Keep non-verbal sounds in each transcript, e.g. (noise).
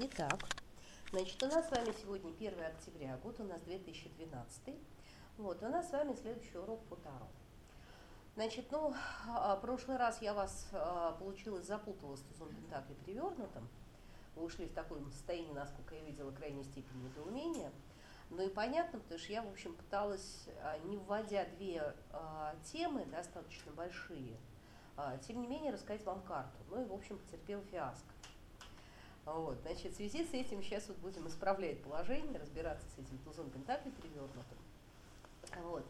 Итак, значит, у нас с вами сегодня 1 октября, год у нас 2012. Вот, у нас с вами следующий урок по Таро. Значит, ну, а, прошлый раз я вас, а, получилось, запутала с тузом Пентакли перевернутым. Вы ушли в такое состояние, насколько я видела, крайней степени недоумения. Ну и понятно, потому что я, в общем, пыталась, а, не вводя две темы достаточно большие, тем не менее рассказать вам карту. Ну и, в общем, потерпел фиаско. Вот, значит, в связи с этим сейчас вот будем исправлять положение, разбираться с этим тузом пентаклей перевернутым. Вот.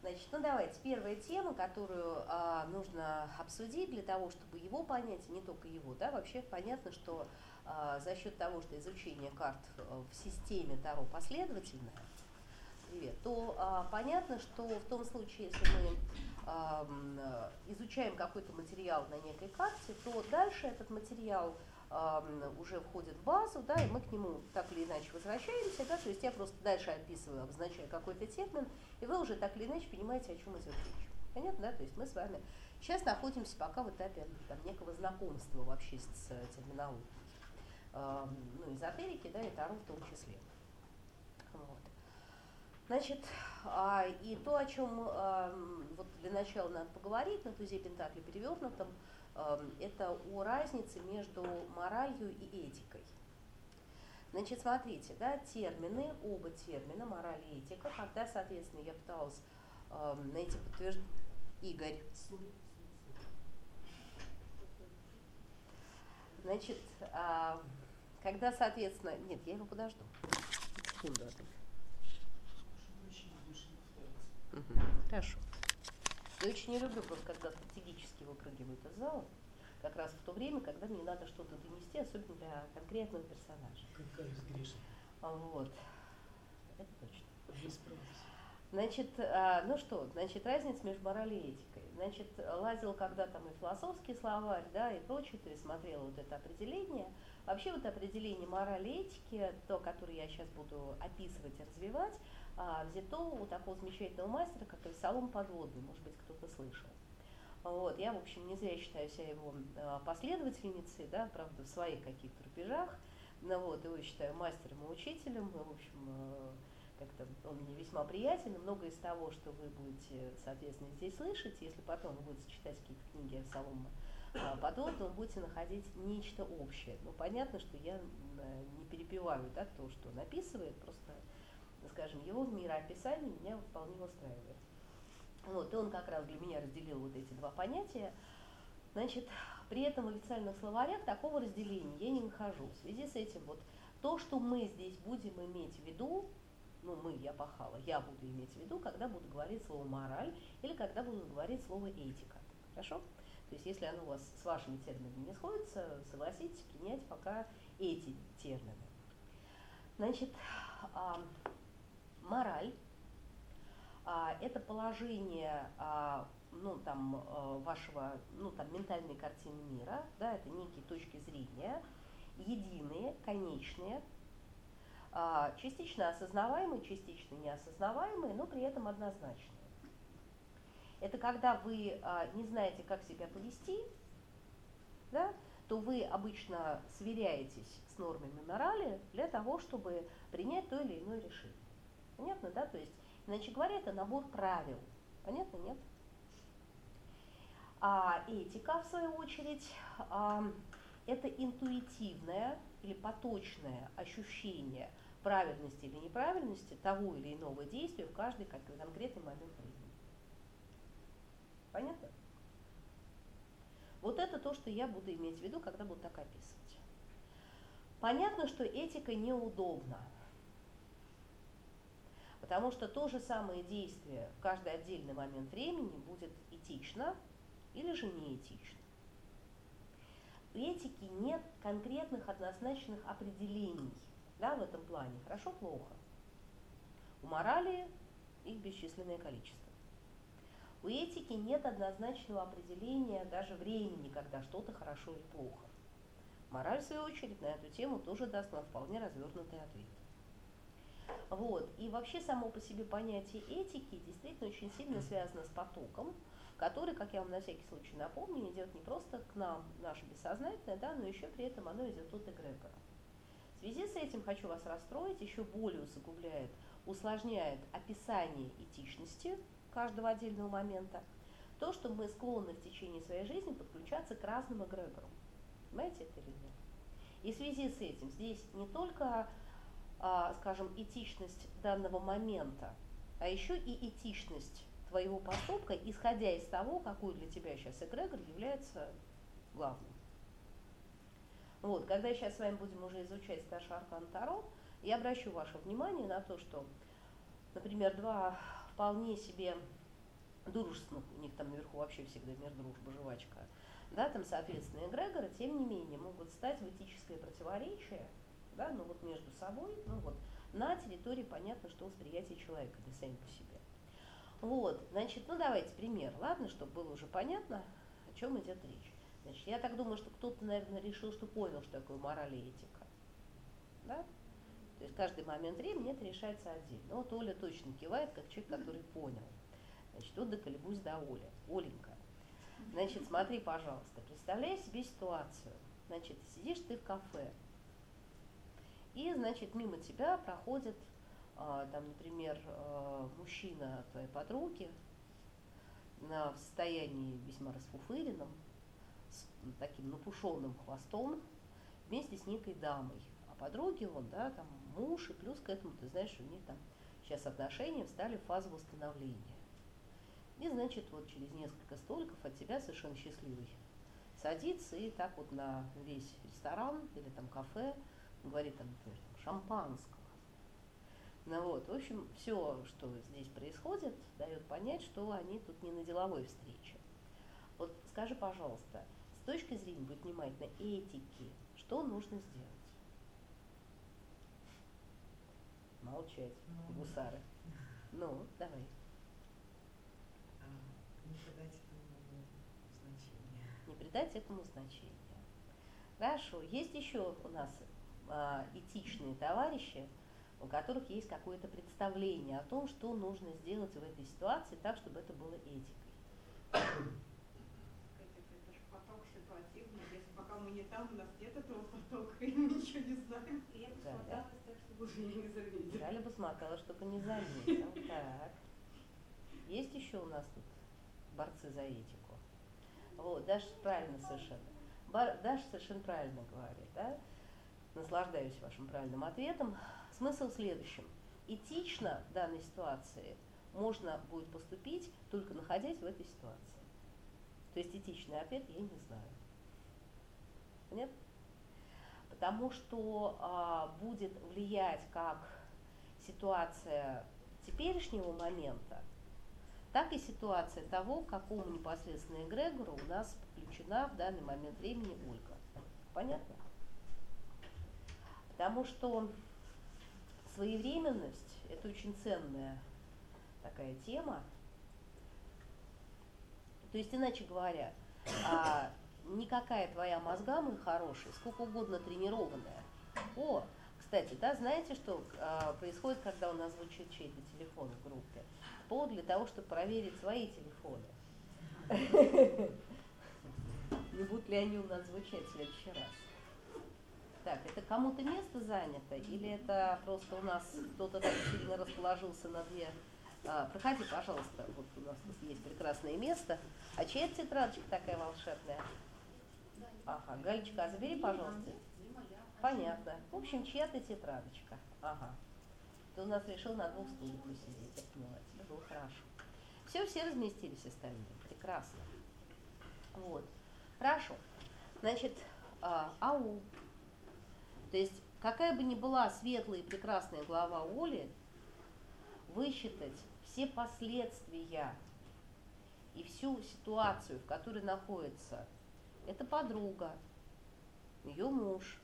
Значит, ну давайте, первая тема, которую а, нужно обсудить для того, чтобы его понять, и не только его, да, вообще понятно, что а, за счет того, что изучение карт э, в системе Таро последовательное, привет, то а, понятно, что в том случае, если мы а, изучаем какой-то материал на некой карте, то дальше этот материал уже входит в базу, да, и мы к нему так или иначе возвращаемся, да, то есть я просто дальше описываю, обозначаю какой-то термин, и вы уже так или иначе понимаете, о чем идет речь. Понятно, да? То есть мы с вами сейчас находимся пока в этапе там, некого знакомства вообще с терминологией. Ну, эзотерики, да, и Таро в том числе. Вот. Значит, а, и то, о чем вот для начала надо поговорить на тузе Пентакли перевернутом, это о разнице между моралью и этикой. Значит, смотрите, да, термины, оба термина, мораль и этика, когда, соответственно, я пыталась э, найти подтверждение, Игорь, значит, э, когда, соответственно, нет, я его подожду, секунду. Угу, хорошо. Я очень не люблю просто, когда стратегически выпрыгивают из зала, как раз в то время, когда мне надо что-то донести, особенно для конкретного персонажа. Какая грешна. Вот. Это точно. Значит, а, ну что, значит, разница между моралью и этикой. Значит, лазил когда там и философский словарь, да, и прочее, пересмотрела вот это определение. Вообще вот определение морали и этики, то, которое я сейчас буду описывать и развивать, а, взято у такого замечательного мастера, как Авесолом Подводный, может быть, кто-то слышал. Вот, я, в общем, не зря считаю себя его а, последовательницей, да, правда, в своих каких-то рубежах, ну, вот, его считаю мастером и учителем, в общем, а, как-то он мне весьма приятен, многое из того, что вы будете, соответственно, здесь слышать, если потом вы будете читать какие-то книги Авесолома Подводного, вы будете находить нечто общее. Ну, понятно, что я не перепеваю да, то, что он описывает, просто скажем, его мироописание меня вполне устраивает. Вот, и он как раз для меня разделил вот эти два понятия. Значит, при этом в официальных словарях такого разделения я не нахожу. В связи с этим вот то, что мы здесь будем иметь в виду, ну мы, я пахала, я буду иметь в виду, когда буду говорить слово мораль или когда буду говорить слово этика. Хорошо? То есть если оно у вас с вашими терминами не сходится, согласитесь принять пока эти термины. Значит, мораль а, это положение а, ну, там, а, вашего ну, там, ментальной картины мира, да, это некие точки зрения, единые, конечные, а, частично осознаваемые, частично неосознаваемые, но при этом однозначные. Это когда вы не знаете, как себя повести, да, то вы обычно сверяетесь с нормами морали для того, чтобы принять то или иное решение. Понятно, да? То есть, иначе говоря, это набор правил. Понятно, нет? А этика, в свою очередь, это интуитивное или поточное ощущение правильности или неправильности того или иного действия в каждый конкретный момент времени. Понятно? Вот это то, что я буду иметь в виду, когда буду так описывать. Понятно, что этика неудобна. Потому что то же самое действие в каждый отдельный момент времени будет этично или же неэтично. В этике нет конкретных однозначных определений да, в этом плане, хорошо-плохо. У морали их бесчисленное количество. У этики нет однозначного определения даже времени, когда что-то хорошо или плохо. Мораль, в свою очередь, на эту тему тоже даст нам вполне развернутый ответ. Вот. И вообще само по себе понятие этики действительно очень сильно связано с потоком, который, как я вам на всякий случай напомню, идет не просто к нам, наше бессознательное, да, но еще при этом оно идет от эгрегора. связи с этим хочу вас расстроить, еще более усугубляет, усложняет описание этичности каждого отдельного момента, то, что мы склонны в течение своей жизни подключаться к разным эгрегорам. Понимаете это или нет? И в связи с этим здесь не только, скажем, этичность данного момента, а еще и этичность твоего поступка, исходя из того, какой для тебя сейчас эгрегор является главным. Вот, когда сейчас с вами будем уже изучать старший аркан Таро, я обращу ваше внимание на то, что, например, два вполне себе дружественных, у них там наверху вообще всегда мир, дружба, жвачка, да, там, соответственно, эгрегоры, тем не менее, могут стать в этическое противоречие, да, ну вот между собой, ну вот, на территории, понятно, что восприятие человека, да сами по себе. Вот, значит, ну давайте пример, ладно, чтобы было уже понятно, о чем идет речь. Значит, я так думаю, что кто-то, наверное, решил, что понял, что такое мораль и этика. Да? То есть каждый момент времени это решается отдельно. Вот Оля точно кивает, как человек, который понял. Значит, вот доколебусь до Оли. Оленька. Значит, смотри, пожалуйста, представляй себе ситуацию. Значит, сидишь ты в кафе, и, значит, мимо тебя проходит, а, там, например, а, мужчина твоей подруги на состоянии весьма расфуфыренном, с таким напушенным хвостом, вместе с некой дамой. А подруги он, да, там муж, и плюс к этому, ты знаешь, у них там сейчас отношения встали в фазу восстановления. И, значит, вот через несколько столиков от тебя совершенно счастливый садится и так вот на весь ресторан или там кафе говорит там, например, шампанского. Ну вот, в общем, все, что здесь происходит, дает понять, что они тут не на деловой встрече. Вот скажи, пожалуйста, с точки зрения, будет внимательно, этики, что нужно сделать? Молчать, ну, гусары. Ну, давай. А, не придать этому значения. Не придать этому значения. Хорошо. Есть еще у нас этичные товарищи, у которых есть какое-то представление о том, что нужно сделать в этой ситуации так, чтобы это было этикой. пока мы не там, у нас нет этого потока, (laughs) и мы ничего не знаем. И я бы да, смоталась да? так, чтобы уже не заметили. Галя бы смотала, чтобы не заметил. Так. Есть еще у нас тут борцы за этику. Вот, Даша правильно совершенно. Бар, Даша совершенно правильно говорит, да? Наслаждаюсь вашим правильным ответом. Смысл в следующем. Этично в данной ситуации можно будет поступить, только находясь в этой ситуации. То есть этичный ответ я не знаю. Понятно? Потому что а, будет влиять как ситуация теперешнего момента, так и ситуация того, к какому непосредственно эгрегору у нас подключена в данный момент времени Ольга. Понятно? Потому что своевременность – это очень ценная такая тема. То есть, иначе говоря, а, никакая твоя мозга, мой хороший, сколько угодно тренированная. О, кстати, да, знаете, что а, происходит, когда у нас звучит чей-то телефон в группе? Повод для того, чтобы проверить свои телефоны. (laughs) Не будут ли они у нас звучать в следующий раз? Так, это кому-то место занято, или это просто у нас кто-то так сильно расположился на две а, проходи, пожалуйста, вот у нас тут есть прекрасное место. А чья тетрадочка такая волшебная? Ага, Галечка, а забери, пожалуйста. Понятно. В общем, чья-то тетрадочка. Ага. Ты у нас решил на двух стульях посидеть, я поняла. Было хорошо. Все, все разместились остальные. Прекрасно. Вот. Хорошо. Значит, а, ау. То есть, какая бы ни была светлая и прекрасная глава Оли, высчитать все последствия и всю ситуацию, в которой находится это подруга, ее муж.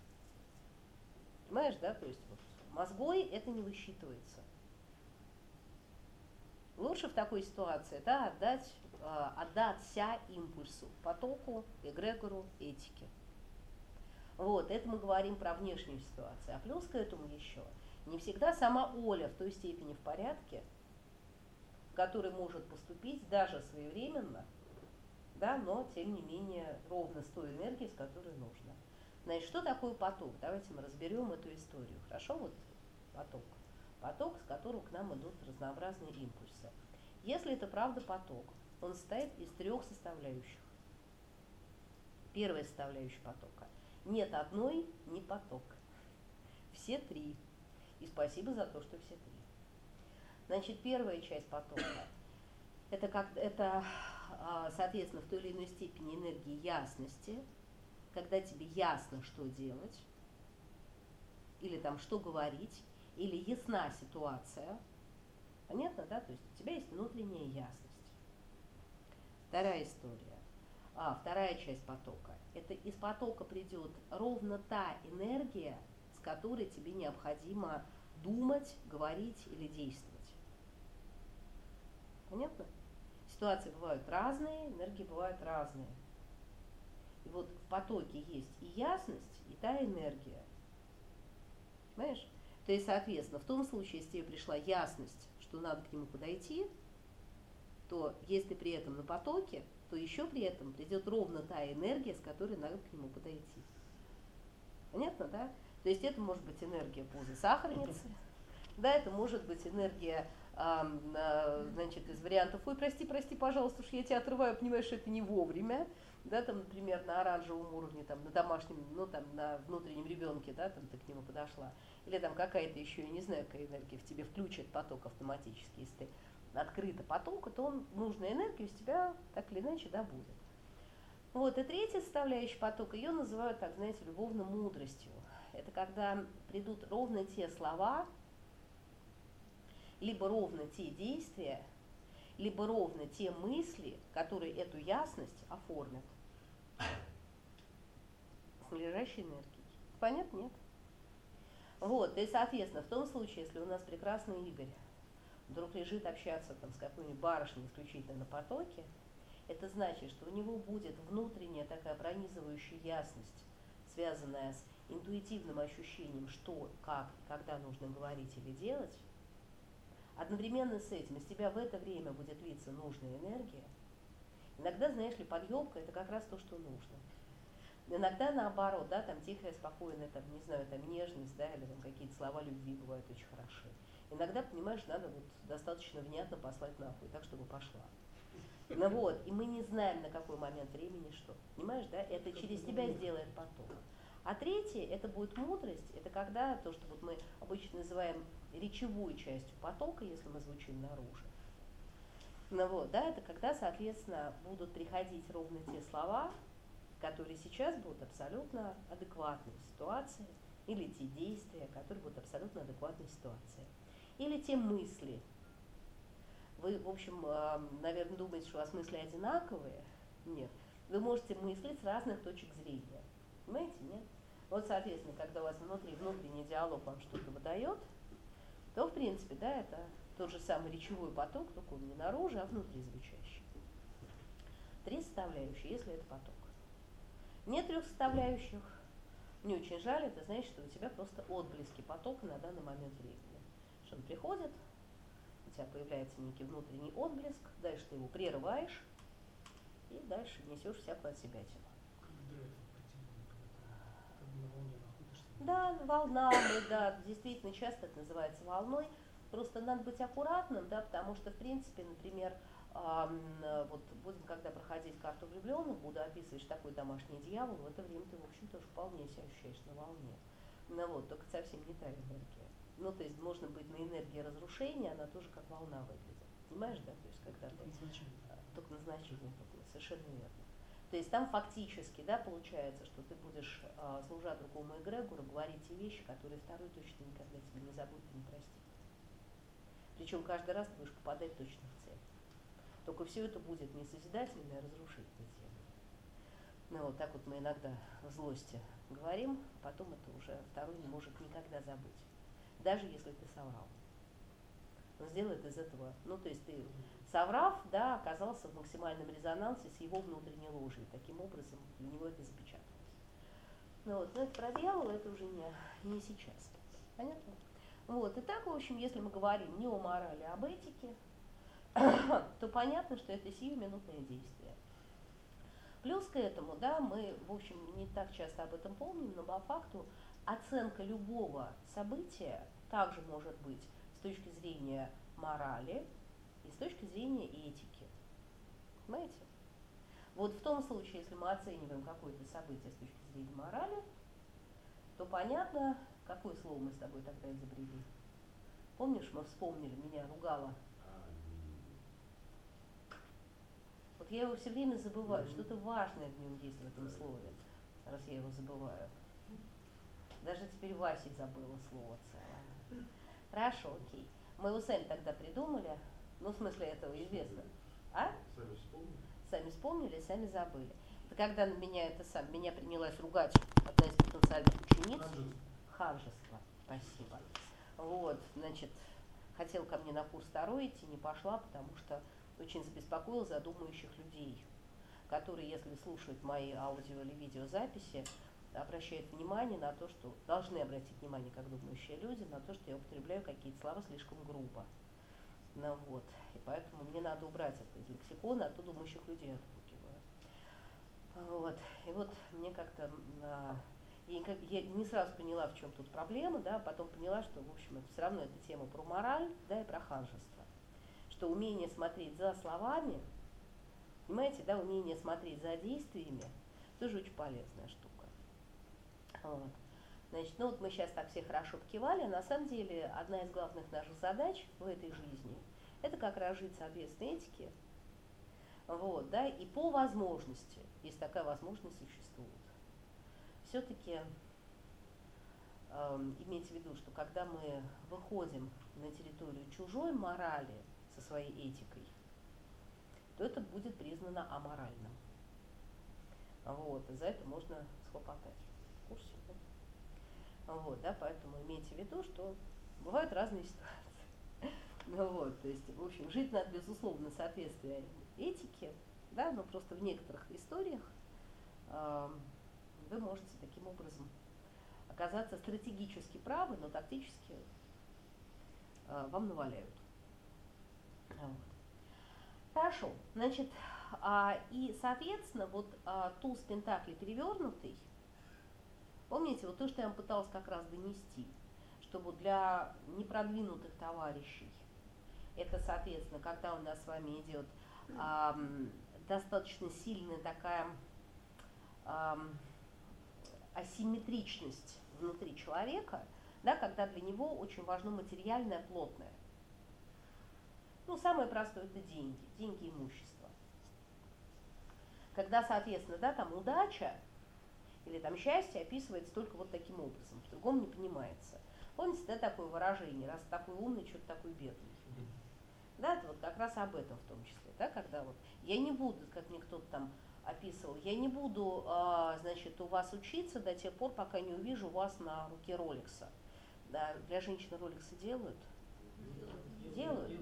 Понимаешь, да? То есть вот, мозгой это не высчитывается. Лучше в такой ситуации да, отдать, э, отдаться импульсу, потоку, эгрегору, этике. Вот, это мы говорим про внешнюю ситуацию. А плюс к этому еще, не всегда сама Оля в той степени в порядке, в которой может поступить даже своевременно – да, но тем не менее ровно с той энергией, с которой нужно. Значит, что такое поток? Давайте мы разберем эту историю. Хорошо, вот поток. Поток, с которого к нам идут разнообразные импульсы. Если это правда поток, он состоит из трех составляющих. Первая составляющая потока. Нет одной, не поток. Все три. И спасибо за то, что все три. Значит, первая часть потока – это, как, это, а, соответственно, в той или иной степени энергии ясности, когда тебе ясно, что делать, или там что говорить, или ясна ситуация. Понятно, да? То есть у тебя есть внутренняя ясность. Вторая история. А, вторая часть потока. Это из потока придет ровно та энергия, с которой тебе необходимо думать, говорить или действовать. Понятно? Ситуации бывают разные, энергии бывают разные. И вот в потоке есть и ясность, и та энергия. Понимаешь? То есть, соответственно, в том случае, если тебе пришла ясность, что надо к нему подойти, то если при этом на потоке, то еще при этом придет ровно та энергия, с которой надо к нему подойти. Понятно, да? То есть это может быть энергия пузы сахарницы, да, это может быть энергия, значит, из вариантов, ой, прости, прости, пожалуйста, уж я тебя отрываю, понимаешь, что это не вовремя, да, там, например, на оранжевом уровне, там, на домашнем, ну, там, на внутреннем ребенке, да, там, ты к нему подошла, или там какая-то еще, я не знаю, какая энергия в тебе включит поток автоматически, если ты открыто потока, то он нужную энергию из тебя так или иначе добудет. Вот, и третья составляющая потока, ее называют, так, знаете, любовно мудростью. Это когда придут ровно те слова, либо ровно те действия, либо ровно те мысли, которые эту ясность оформят с надлежащей энергией. Понятно? Нет? Вот, и, соответственно, в том случае, если у нас прекрасный Игорь вдруг лежит общаться там, с какой-нибудь барышней исключительно на потоке, это значит, что у него будет внутренняя такая пронизывающая ясность, связанная с интуитивным ощущением, что, как, когда нужно говорить или делать. Одновременно с этим из тебя в это время будет литься нужная энергия. Иногда, знаешь ли, подъемка это как раз то, что нужно. Иногда наоборот, да, там тихая, спокойная, там, не знаю, там нежность, да, или там какие-то слова любви бывают очень хороши. Иногда, понимаешь, надо вот достаточно внятно послать нахуй, так, чтобы пошла. Ну вот, и мы не знаем, на какой момент времени что. Понимаешь, да? Это через тебя сделает поток. А третье, это будет мудрость, это когда то, что вот мы обычно называем речевой частью потока, если мы звучим наружу. Ну вот, да, это когда, соответственно, будут приходить ровно те слова, которые сейчас будут абсолютно адекватны ситуации, или те действия, которые будут абсолютно адекватны ситуации или те мысли. Вы, в общем, наверное, думаете, что у вас мысли одинаковые. Нет. Вы можете мыслить с разных точек зрения. Понимаете, нет? Вот, соответственно, когда у вас внутри внутренний диалог вам что-то выдает, то, в принципе, да, это тот же самый речевой поток, только он не наружу, а внутри звучащий. Три составляющие, если это поток. Нет трех составляющих, не очень жаль, это значит, что у тебя просто отблески потока на данный момент времени что он приходит, у тебя появляется некий внутренний отблеск, дальше ты его прерываешь, и дальше несешь всякую от себя тему. Да, волна, да, действительно часто это называется волной. Просто надо быть аккуратным, да, потому что, в принципе, например, вот будем, когда проходить карту влюбленных, буду описывать, что такое домашний дьявол, в это время ты, в общем, тоже вполне себя ощущаешь на волне. Ну вот, только совсем не та энергия. Ну, то есть можно быть на энергии разрушения, она тоже как волна выглядит. Понимаешь, да? То есть когда ты... Только назначение такое, совершенно верно. То есть там фактически, да, получается, что ты будешь, э, служа другому эгрегору, говорить те вещи, которые второй точно никогда тебе не забудет и не простит. Причем каждый раз ты будешь попадать точно в цель. Только все это будет не созидательное, а разрушительное дело. Ну вот так вот мы иногда в злости говорим, а потом это уже второй не может никогда забыть даже если ты соврал. Он сделает из этого, ну то есть ты соврав, да, оказался в максимальном резонансе с его внутренней ложью. Таким образом для него это запечаталось. Ну вот, но это про дьявола, это уже не, не сейчас. Понятно? Вот, и так, в общем, если мы говорим не о морали, а об этике, (coughs) то понятно, что это сиюминутное действие. Плюс к этому, да, мы, в общем, не так часто об этом помним, но по факту оценка любого события также может быть с точки зрения морали и с точки зрения этики. Понимаете? Вот в том случае, если мы оцениваем какое-то событие с точки зрения морали, то понятно, какое слово мы с тобой тогда изобрели. Помнишь, мы вспомнили, меня ругала. Вот я его все время забываю, что-то важное в нем есть в этом слове, раз я его забываю. Даже теперь Васи забыла слово целое. Хорошо, окей. Мы его сами тогда придумали, ну, в смысле, этого известно. А? Сами вспомнили? Сами вспомнили, сами забыли. Это когда на меня это сам, меня принялась ругать одна из потенциальных учениц. Ханжество. Спасибо. Вот, значит, хотела ко мне на курс второй идти, не пошла, потому что очень забеспокоил задумающих людей, которые, если слушают мои аудио или видеозаписи, обращают внимание на то, что должны обратить внимание, как думающие люди, на то, что я употребляю какие-то слова слишком грубо. Ну вот, и поэтому мне надо убрать это из лексикона, а то думающих людей отпугиваю. Вот, и вот мне как-то а, я, не сразу поняла, в чем тут проблема, да, а потом поняла, что, в общем, это все равно эта тема про мораль, да, и про ханжество. Что умение смотреть за словами, понимаете, да, умение смотреть за действиями, тоже очень полезная штука. Вот. Значит, ну вот мы сейчас так все хорошо покивали, на самом деле одна из главных наших задач в этой жизни – это как раз жить соответственно этике, вот, да, и по возможности, если такая возможность существует, все-таки эм, имейте в виду, что когда мы выходим на территорию чужой морали со своей этикой, то это будет признано аморальным. Вот, и за это можно схлопотать курсе. Вот, да, поэтому имейте в виду, что бывают разные ситуации. (laughs) Ну вот, то есть, в общем, жить надо, безусловно, соответствие этике, да, но просто в некоторых историях э, вы можете таким образом оказаться стратегически правы, но тактически э, вам наваляют. Вот. Хорошо, значит, а, и, соответственно, вот а, туз Пентакли перевернутый – Помните, вот то, что я вам пыталась как раз донести, чтобы для непродвинутых товарищей, это, соответственно, когда у нас с вами идет эм, достаточно сильная такая эм, асимметричность внутри человека, да, когда для него очень важно материальное, плотное. Ну, самое простое это деньги, деньги имущество. Когда, соответственно, да, там удача, или там счастье описывается только вот таким образом, по-другому не понимается. Помните, да, такое выражение, раз такой умный, что-то такой бедный. Да, это вот как раз об этом в том числе, да, когда вот я не буду, как мне кто-то там описывал, я не буду, а, значит, у вас учиться до тех пор, пока не увижу вас на руке Роликса. Да, для женщин Роликсы делают? Делают?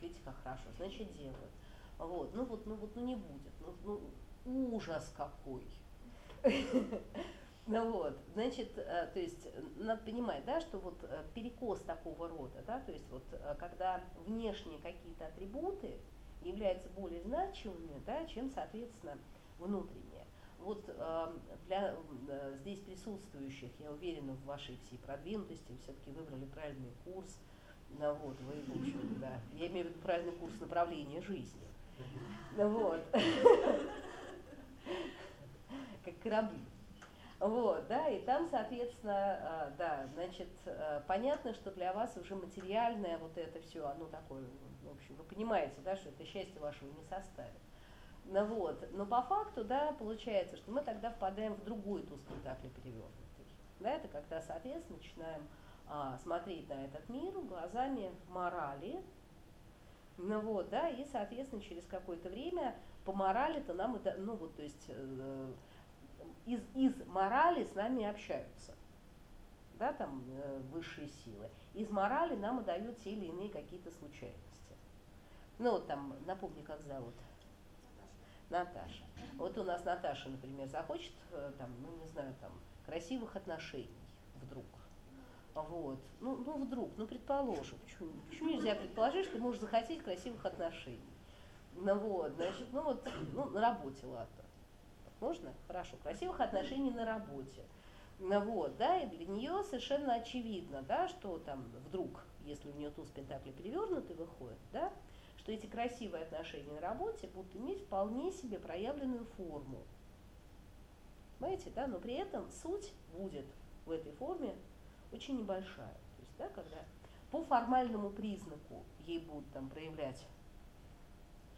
Видите, как хорошо, значит, делают. Вот, ну вот, ну вот, ну не будет. Ну, ну ужас какой. (laughs) Ну вот, значит, э, то есть надо понимать, да, что вот э, перекос такого рода, да, то есть вот э, когда внешние какие-то атрибуты являются более значимыми, да, чем, соответственно, внутренние. Вот для здесь присутствующих, я уверена в вашей всей продвинутости, вы все-таки выбрали правильный курс, ну вот, вы, в общем, да, я имею в виду правильный курс направления жизни. (laughs) Ну вот. (laughs) корабли. Вот, да, и там, соответственно, а, да, значит, а, понятно, что для вас уже материальное вот это все, оно такое, в общем, вы понимаете, да, что это счастье вашего не составит. Ну вот, но по факту, да, получается, что мы тогда впадаем в другой туз пентакли перевернутый. Да, это когда, соответственно, начинаем а, смотреть на этот мир глазами морали, ну вот, да, и, соответственно, через какое-то время по морали-то нам, ну вот, то есть э, из, из морали с нами общаются, да, там э, высшие силы. Из морали нам дают те или иные какие-то случайности. Ну вот там, напомни, как зовут? Наташа. Вот у нас Наташа, например, захочет, э, там, ну не знаю, там, красивых отношений вдруг. Вот. Ну, ну вдруг, ну предположим, почему, почему нельзя предположить, что можешь захотеть красивых отношений? Ну вот, значит, ну вот, ну на работе ладно. Можно? Хорошо. Красивых отношений на работе. Ну, вот, да, и для нее совершенно очевидно, да, что там вдруг, если у нее туз пентакли перевернутый выходит, да, что эти красивые отношения на работе будут иметь вполне себе проявленную форму. Понимаете, да, но при этом суть будет в этой форме очень небольшая. То есть, да, когда по формальному признаку ей будут там проявлять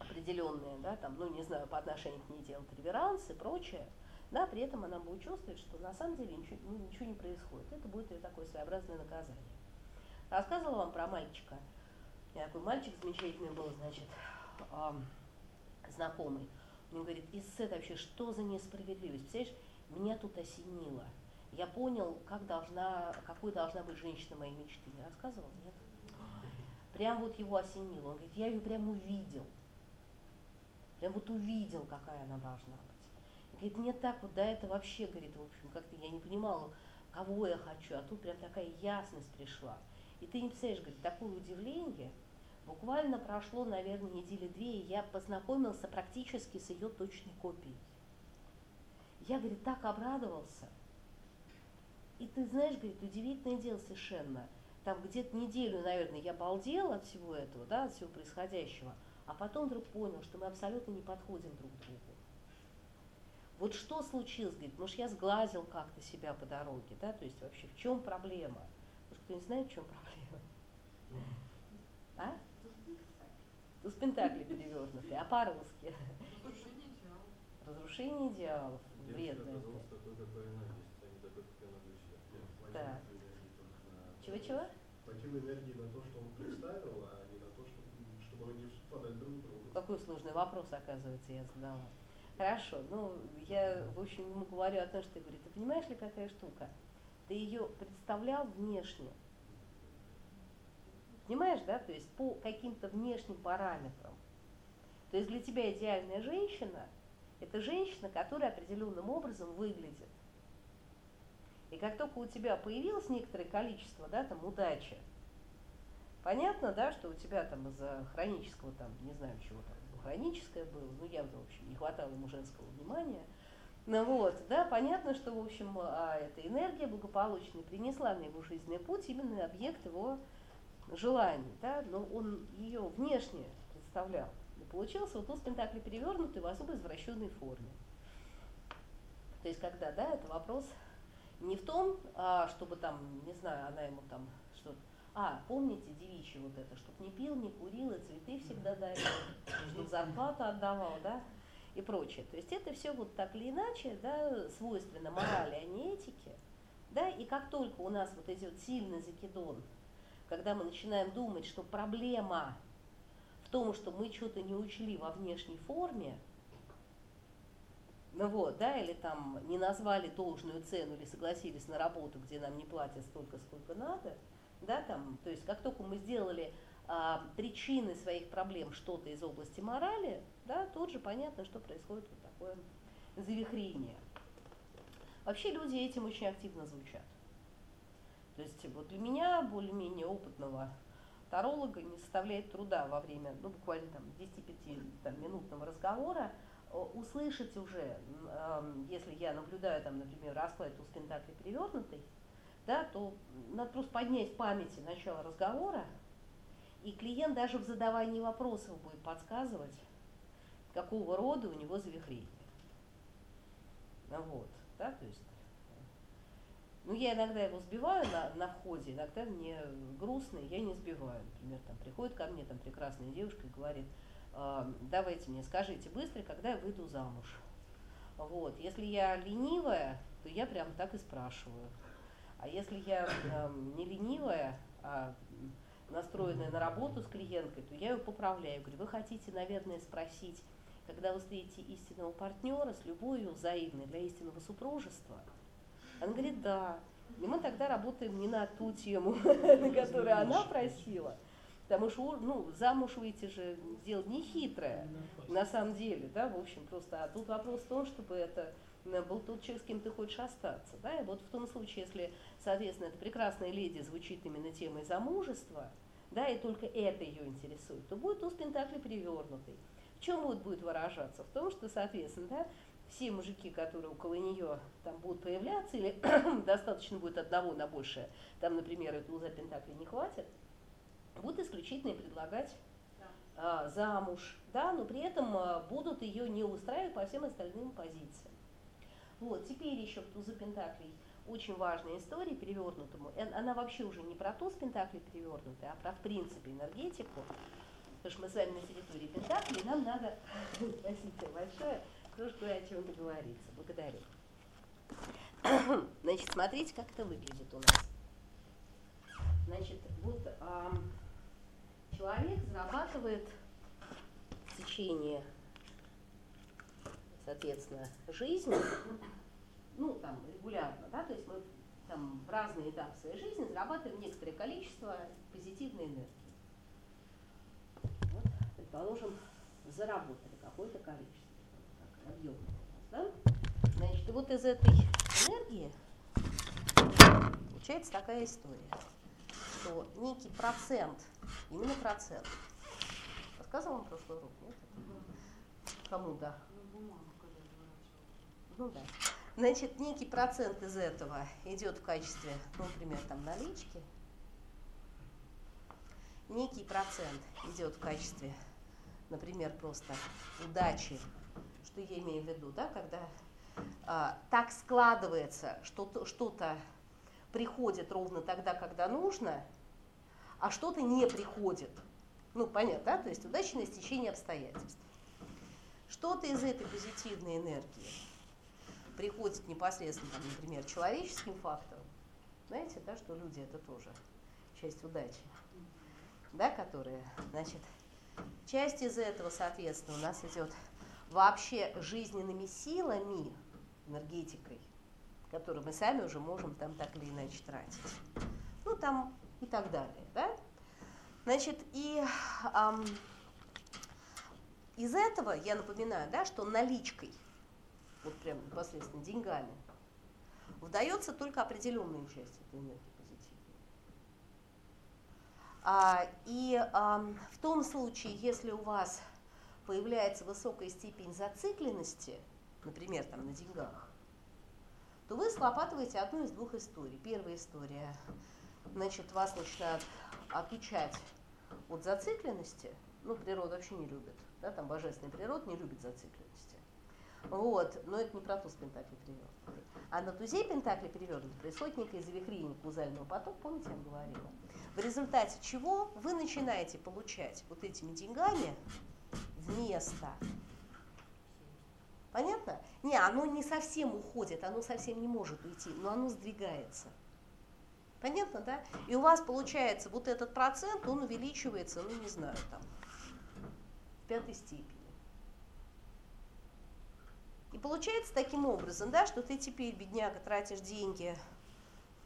определенные, да, там, ну, не знаю, по отношению к ней делать реверанс и прочее, да, при этом она будет чувствовать, что на самом деле ничего, ну, ничего не происходит. Это будет ее такое своеобразное наказание. Рассказывала вам про мальчика. Я такой мальчик замечательный был, значит, знакомый. Он говорит, Исет вообще, что за несправедливость? Представляешь, меня тут осенило. Я понял, как должна, какой должна быть женщина моей мечты. Не рассказывал? Нет? Прям вот его осенило. Он говорит, я ее прям увидел. Прям вот увидел, какая она должна быть. И говорит, мне так вот до этого вообще, говорит, в общем, как-то я не понимала, кого я хочу, а тут прям такая ясность пришла. И ты не представляешь, говорит, такое удивление, буквально прошло, наверное, недели две, и я познакомился практически с ее точной копией. Я, говорит, так обрадовался. И ты знаешь, говорит, удивительное дело совершенно. Там где-то неделю, наверное, я балдел от всего этого, да, от всего происходящего, а потом вдруг понял, что мы абсолютно не подходим друг к другу. Вот что случилось, говорит, может, я сглазил как-то себя по дороге, да, то есть вообще в чем проблема? Может, кто не знает, в чем проблема? А? Туз Пентакли перевернутый, а по-русски? Разрушение идеалов. Разрушение идеалов. Вредно это. оказалась такой, какой она есть, не такой, какой она будет. Да. Чего-чего? Хватило энергии на то, что он представил, а не на то, чтобы, Какой сложный вопрос, оказывается, я задала. Хорошо, ну, я, в общем, ему говорю о том, что я говорю, ты понимаешь ли, какая штука? Ты ее представлял внешне. Понимаешь, да? То есть по каким-то внешним параметрам. То есть для тебя идеальная женщина – это женщина, которая определенным образом выглядит. И как только у тебя появилось некоторое количество, да, там, удачи, понятно, да, что у тебя там из-за хронического, там, не знаю, чего там, хроническое было, ну, явно, в общем, не хватало ему женского внимания, ну вот, да, понятно, что, в общем, а эта энергия благополучная принесла на его жизненный путь именно объект его желаний, да, но он ее внешне представлял. И получился вот туз Пентакли перевернутый в особо извращенной форме. То есть, когда, да, это вопрос не в том, а, чтобы там, не знаю, она ему там а, помните девичье вот это, чтобы не пил, не курил, и цветы всегда дарил, чтобы зарплату отдавал, да, и прочее. То есть это все вот так или иначе, да, свойственно морали, а не этике, да, и как только у нас вот идет сильный закидон, когда мы начинаем думать, что проблема в том, что мы что-то не учли во внешней форме, ну вот, да, или там не назвали должную цену или согласились на работу, где нам не платят столько, сколько надо, да, там, то есть как только мы сделали а, причины своих проблем что-то из области морали, да, тут же понятно, что происходит вот такое завихрение. Вообще люди этим очень активно звучат. То есть вот для меня, более-менее опытного таролога, не составляет труда во время, ну, буквально там 10-5-минутного разговора услышать уже, если я наблюдаю там, например, расклад у Пентакли перевернутый, да, то надо просто поднять памяти начало разговора, и клиент даже в задавании вопросов будет подсказывать, какого рода у него завихрение. Вот, да, то есть, ну, я иногда его сбиваю на, на входе, иногда мне грустно, я не сбиваю. Например, там приходит ко мне там прекрасная девушка и говорит, э, давайте мне скажите быстро, когда я выйду замуж. Вот, если я ленивая, то я прям так и спрашиваю. А если я э, не ленивая, а настроенная на работу с клиенткой, то я ее поправляю. Говорю, вы хотите, наверное, спросить, когда вы встретите истинного партнера с любовью взаимной для истинного супружества? Она говорит, да. И мы тогда работаем не на ту тему, (laughs) на которую она просила. Потому что, ну, замуж выйти же дело не хитрое, на самом деле, да, в общем, просто. А тут вопрос в том, чтобы это был тот человек, с кем ты хочешь остаться, да, и вот в том случае, если, соответственно, эта прекрасная леди звучит именно темой замужества, да, и только это ее интересует, то будет туз Пентакли перевернутый. В чем вот будет выражаться? В том, что, соответственно, да, все мужики, которые около нее там будут появляться, или (clears throat) достаточно будет одного на большее, там, например, этого за Пентакли не хватит, будут исключительно предлагать а, замуж, да, но при этом а, будут ее не устраивать по всем остальным позициям. Вот, теперь еще в туза Пентаклей очень важная история перевернутому. Она вообще уже не про туз Пентаклей перевернутый, а про в принципе энергетику. Потому что мы с вами на территории Пентаклей, нам надо, (laughs) спасибо большое, кое о чем договориться. Благодарю. Значит, смотрите, как это выглядит у нас. Значит, вот а, человек зарабатывает в течение, соответственно, жизни, ну, там, регулярно, да, то есть мы там в разные этапы своей жизни зарабатываем некоторое количество позитивной энергии. Вот, предположим, заработали какое-то количество, так, объем, да? Значит, и вот из этой энергии получается такая история, что некий процент Именно процент. Рассказывал вам прошлый урок, нет? Кому да? Ну да. Значит, некий процент из этого идет в качестве, ну, например, там налички. Некий процент идет в качестве, например, просто удачи. Что я имею в виду, да, когда а, так складывается, что что-то приходит ровно тогда, когда нужно, а что-то не приходит. Ну, понятно, да? То есть удачное стечение обстоятельств. Что-то из этой позитивной энергии приходит непосредственно, там, например, человеческим фактором. Знаете, да, что люди это тоже часть удачи, да, которые, значит, часть из этого, соответственно, у нас идет вообще жизненными силами, энергетикой, которую мы сами уже можем там так или иначе тратить. Ну, там и так далее. Да? Значит, и эм, из этого я напоминаю, да, что наличкой, вот прям непосредственно деньгами, вдается только определенная часть этой энергии позитивной. А, и а, в том случае, если у вас появляется высокая степень зацикленности, например, там на деньгах, то вы схлопатываете одну из двух историй. Первая история значит, вас начинают отучать от зацикленности, ну, природа вообще не любит, да, там божественная природа не любит зацикленности. Вот, но это не про туз пентакли перевернутый. А на тузе пентакли перевернутый происходит некое завихрение каузального потока, помните, я вам говорила? В результате чего вы начинаете получать вот этими деньгами вместо Понятно? Не, оно не совсем уходит, оно совсем не может уйти, но оно сдвигается. Понятно, да? И у вас получается вот этот процент, он увеличивается, ну не знаю, там, в пятой степени. И получается таким образом, да, что ты теперь, бедняга, тратишь деньги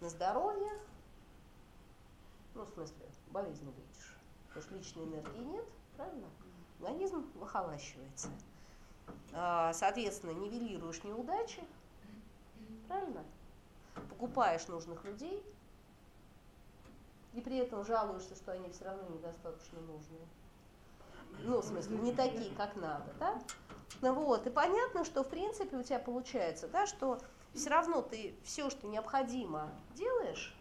на здоровье, ну, в смысле, болезни лечишь, потому что личной энергии нет, правильно? Организм выхолащивается. А, соответственно, нивелируешь неудачи, правильно? Покупаешь нужных людей, и при этом жалуешься, что они все равно недостаточно нужные. Ну, в смысле, не такие, как надо, да? Ну вот, и понятно, что в принципе у тебя получается, да, что все равно ты все, что необходимо, делаешь,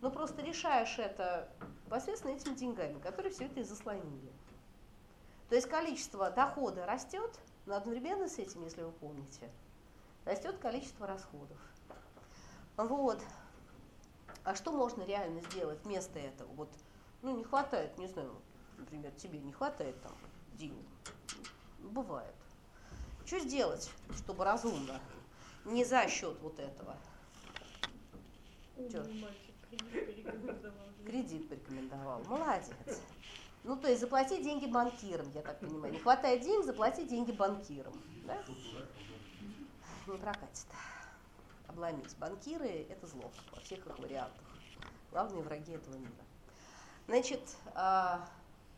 но просто решаешь это посредством этими деньгами, которые все это и заслонили. То есть количество дохода растет, но одновременно с этим, если вы помните, растет количество расходов. Вот. А что можно реально сделать вместо этого? Вот, ну, не хватает, не знаю, например, тебе не хватает там денег. Бывает. Что сделать, чтобы разумно? Не за счет вот этого. Кредит порекомендовал. Молодец. Ну, то есть заплатить деньги банкирам, я так понимаю. Не хватает денег, заплатить деньги банкирам. Да? Не прокатит обломить. Банкиры – это зло во всех их вариантах. Главные враги этого мира. Значит, а,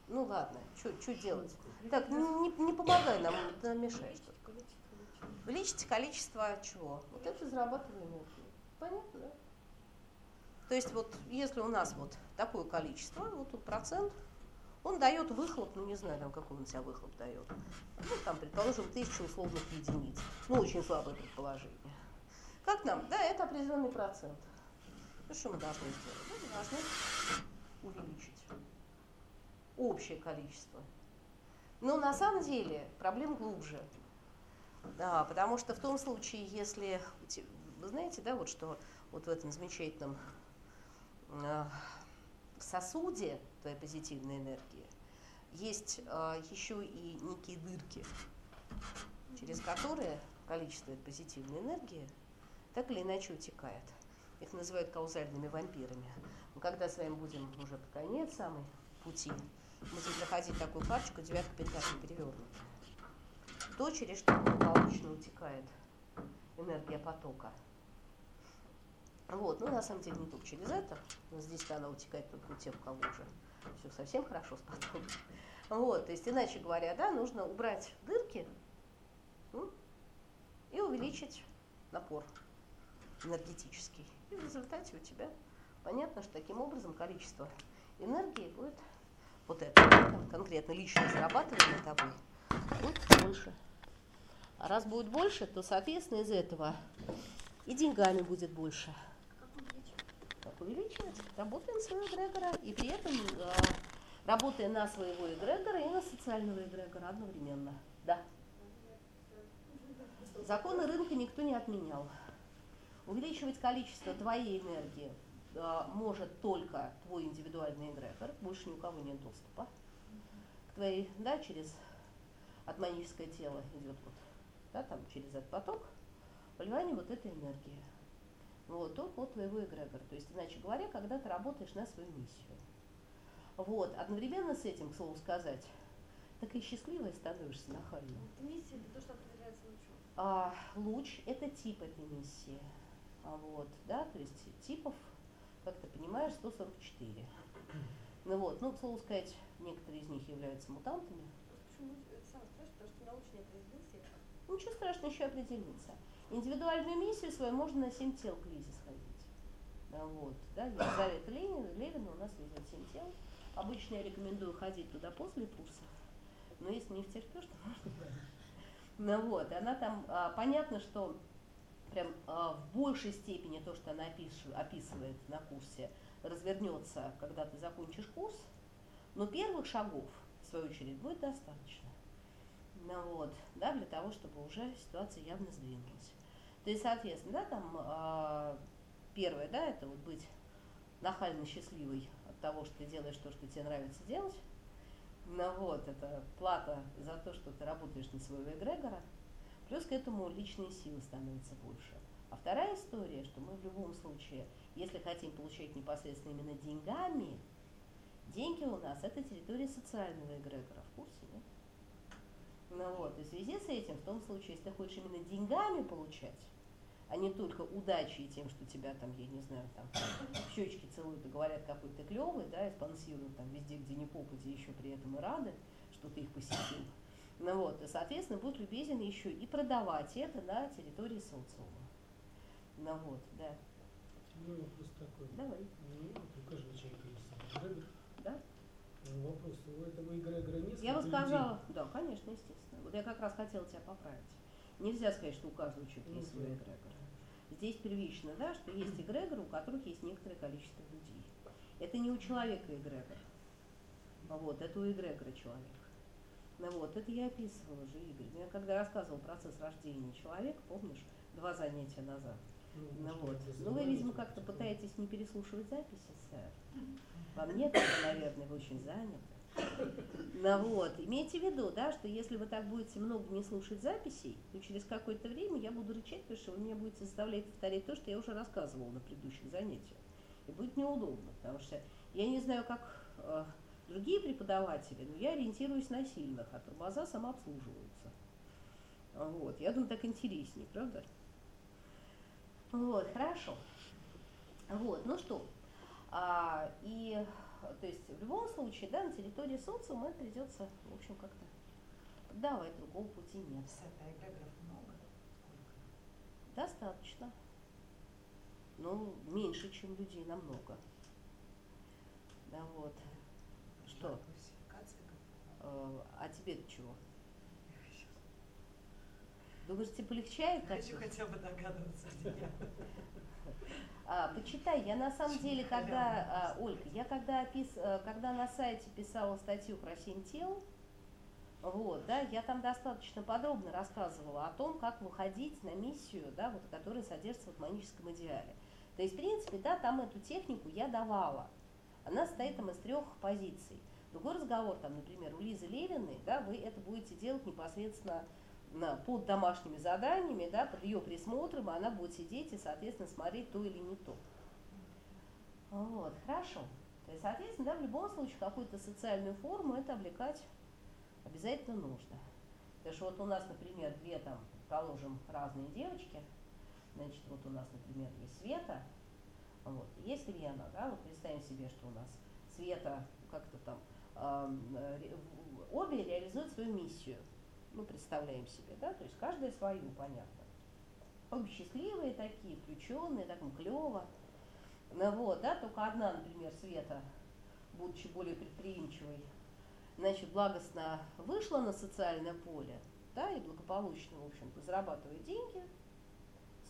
ну ладно, что делать? Так, не, не помогай нам, мешаешь только. Увеличить количество чего? Вот это зарабатываемое. Понятно, да? То есть вот если у нас вот такое количество, вот тут процент Он дает выхлоп, ну не знаю, там какой он себя выхлоп дает. Ну, там, предположим, тысячу условных единиц. Ну, очень слабое предположение. Как нам? Да, это определенный процент. Ну, что мы должны сделать? Ну, мы должны увеличить общее количество. Но на самом деле проблем глубже. Да, потому что в том случае, если, вы знаете, да, вот что вот в этом замечательном э, сосуде твоей позитивной энергии есть э, еще и некие дырки, через которые количество этой позитивной энергии так или иначе утекает. Их называют каузальными вампирами. Мы когда с вами будем уже под конец самой пути, будет заходить такую карточку девятка пентаклей перевернутая. То, через что благополучно утекает энергия потока. Вот, ну на самом деле не только через это, но здесь она утекает только у тех, у кого уже все совсем хорошо с потоком. Вот, то есть, иначе говоря, да, нужно убрать дырки ну, и увеличить напор энергетический. И в результате у тебя понятно, что таким образом количество энергии будет вот это, конкретно личное зарабатывание тобой, будет больше. А раз будет больше, то, соответственно, из этого и деньгами будет больше. Как увеличивать? Работаем на своего эгрегора, и при этом э, работая на своего эгрегора и на социального эгрегора одновременно. Да. Законы рынка никто не отменял. Увеличивать количество твоей энергии может только твой индивидуальный эгрегор, больше ни у кого нет доступа к твоей, да, через атманическое тело идет вот, да, там через этот поток, поливание вот этой энергии. Вот, тут вот твоего эгрегора. То есть, иначе говоря, когда ты работаешь на свою миссию. Вот, одновременно с этим, к слову сказать, так и счастливой становишься нахально. Это миссия или то, что определяется лучом? А, луч – это тип этой миссии. А вот, да, то есть типов как ты понимаешь, 144. Ну вот, ну, к слову сказать, некоторые из них являются мутантами. Почему самое страшное, потому что научно определился. Ничего страшного, еще определиться. Индивидуальную миссию свою можно на 7 тел к Лизе сходить. Да, вот, да, Елизавета Ленина, Левина у нас везет 7 тел. Обычно я рекомендую ходить туда после курса, но если не втерпешь, то можно. Ну вот, она там, а, понятно, что прям а, в большей степени то, что она описывает на курсе, развернется, когда ты закончишь курс, но первых шагов, в свою очередь, будет достаточно. Ну, вот, да, для того, чтобы уже ситуация явно сдвинулась. То есть, соответственно, да, там э, первое, да, это вот быть нахально счастливой от того, что ты делаешь то, что тебе нравится делать. Ну вот, это плата за то, что ты работаешь на своего эгрегора. Плюс к этому личные силы становятся больше. А вторая история, что мы в любом случае, если хотим получать непосредственно именно деньгами, деньги у нас это территория социального эгрегора, в курсе, нет? Ну вот, и в связи с этим, в том случае, если ты хочешь именно деньгами получать, а не только удачей тем, что тебя там, я не знаю, там щечки целуют и говорят, какой ты клевый, да, и спонсируют там везде, где не попади, еще при этом и рады, что ты их посетил. Ну вот, и, соответственно, будь любезен еще и продавать это на территории социума. Ну вот, да. Ну, вопрос такой. Давай. Ну, у каждого человека есть эгрегор. Да? Ну, вопрос, у этого эгрегора несколько Я бы людей? сказала, да, конечно, естественно. Вот я как раз хотела тебя поправить. Нельзя сказать, что у каждого человека Ну, есть свой да. эгрегор. Здесь первично, да, что есть эгрегоры, у которых есть некоторое количество людей. Это не у человека эгрегор. Вот, это у эгрегора человека. Ну вот, это я описывала же, Игорь. Я когда рассказывал процесс рождения человека, помнишь, два занятия назад. Ну может, вот. Ну вы, видимо, как-то пытаетесь не переслушивать записи, сэр. Вам некогда, наверное, вы очень заняты. Ну вот, имейте в виду, да, что если вы так будете много не слушать записей, то через какое-то время я буду рычать, потому что вы меня будете заставлять повторять то, что я уже рассказывала на предыдущих занятиях. И будет неудобно, потому что я не знаю, как э, другие преподаватели, но я ориентируюсь на сильных, а тормоза самообслуживаются. Вот, я думаю, так интереснее, правда? Вот, хорошо. Вот, ну что, а, и, то есть, в любом случае, да, на территории социума это придется, в общем, как-то давать, другого пути нет. Эгрегоров много. Сколько? Достаточно. Ну, меньше, чем людей, намного. Да вот. Что? Э, А тебе чего? Думаешь, тебе полегчает? так Хочу хотя бы догадываться, я. (laughs) (laughs) А, почитай, я на самом деле, когда, а, Ольга, я когда, опис, э, когда на сайте писала статью про семь тел, вот, да, я там достаточно подробно рассказывала о том, как выходить на миссию, да, вот, которая содержится в маническом идеале. То есть, в принципе, да, там эту технику я давала. Она состоит там из трех позиций. Другой разговор, там, например, у Лизы Левиной, да, вы это будете делать непосредственно на- под домашними заданиями, да, под ее присмотром, она будет сидеть и, соответственно, смотреть то или не то. Вот, хорошо. То есть, соответственно, да, в любом случае какую-то социальную форму это облекать обязательно нужно. Потому что вот у нас, например, две там, положим, разные девочки. Значит, вот у нас, например, есть Света, вот, есть Лена, да, вот представим себе, что у нас Света как-то там э, обе реализуют свою миссию. Ну, представляем себе, да, то есть каждая свою, понятно. Обе счастливые такие, включенные, так ну, клево. Ну вот, да, только одна, например, Света, будучи более предприимчивой, значит, благостно вышла на социальное поле, да, и благополучно, в общем-то, зарабатывает деньги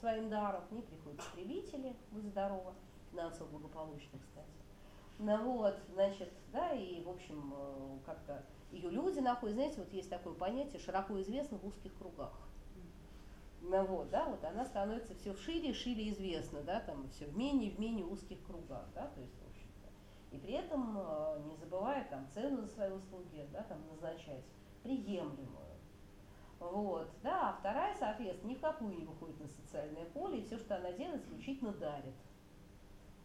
своим даром, к ней приходят потребители, будь здорова, финансово благополучно, кстати. Ну вот, значит, да, и, в общем, э, как-то ее люди находят, знаете, вот есть такое понятие, широко известно в узких кругах. Ну вот, да, вот она становится все шире и шире известна, да, там все в менее в менее узких кругах, да, то есть, в общем-то. И при этом э, не забывая там цену за свои услуги, да, там назначать приемлемую. Вот, да, а вторая, соответственно, ни в какую не выходит на социальное поле, и все, что она делает, исключительно дарит.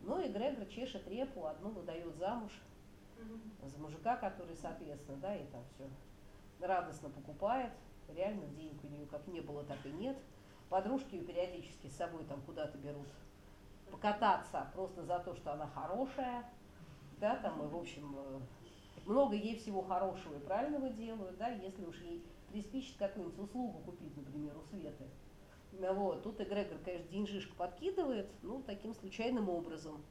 Ну и Грегор чешет репу, одну выдает замуж за мужика, который, соответственно, да, и там все радостно покупает. Реально денег у нее как не было, так и нет. Подружки ее периодически с собой там куда-то берут покататься просто за то, что она хорошая, да, там, и, в общем, э, много ей всего хорошего и правильного делают, да, если уж ей приспичит какую-нибудь услугу купить, например, у Светы. Вот, тут эгрегор, конечно, деньжишко подкидывает, ну, таким случайным образом.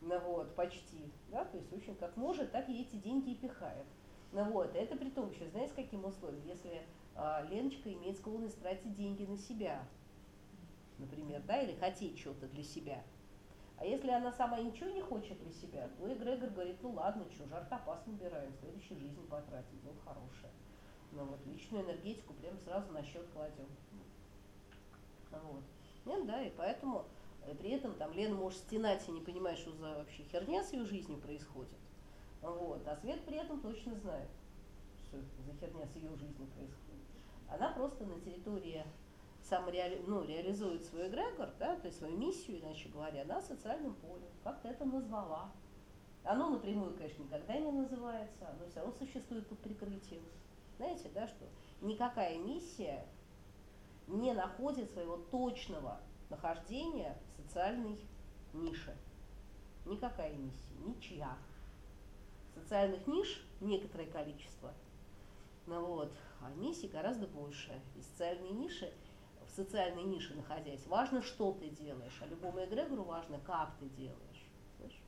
Вот, почти, да, то есть, в общем, как может, так и эти деньги и пихает. Ну вот, это при том еще, знаете, каким условием? Если а, Леночка имеет склонность тратить деньги на себя, например, да, или хотеть что-то для себя. А если она сама ничего не хочет для себя, то эгрегор говорит, ну ладно, что, жаркопас набираем, в следующей жизни потратим, ну хорошее. Ну вот, личную энергетику прям сразу на счет кладем. Вот. Нет, да, и поэтому э, при этом там Лена может стенать и не понимать, что за вообще херня с ее жизнью происходит. Вот. А Свет при этом точно знает, что за херня с ее жизнью происходит. Она просто на территории самореали... ну, реализует свой эгрегор, да, то есть свою миссию, иначе говоря, на социальном поле. Как-то это назвала. Оно напрямую, конечно, никогда не называется, оно все равно существует под прикрытием. Знаете, да, что никакая миссия не находит своего точного нахождения в социальной нише. Никакая миссия, ничья. Социальных ниш некоторое количество, ну вот, а миссий гораздо больше. И социальные ниши, в социальной нише находясь, важно, что ты делаешь, а любому эгрегору важно, как ты делаешь. Слышишь?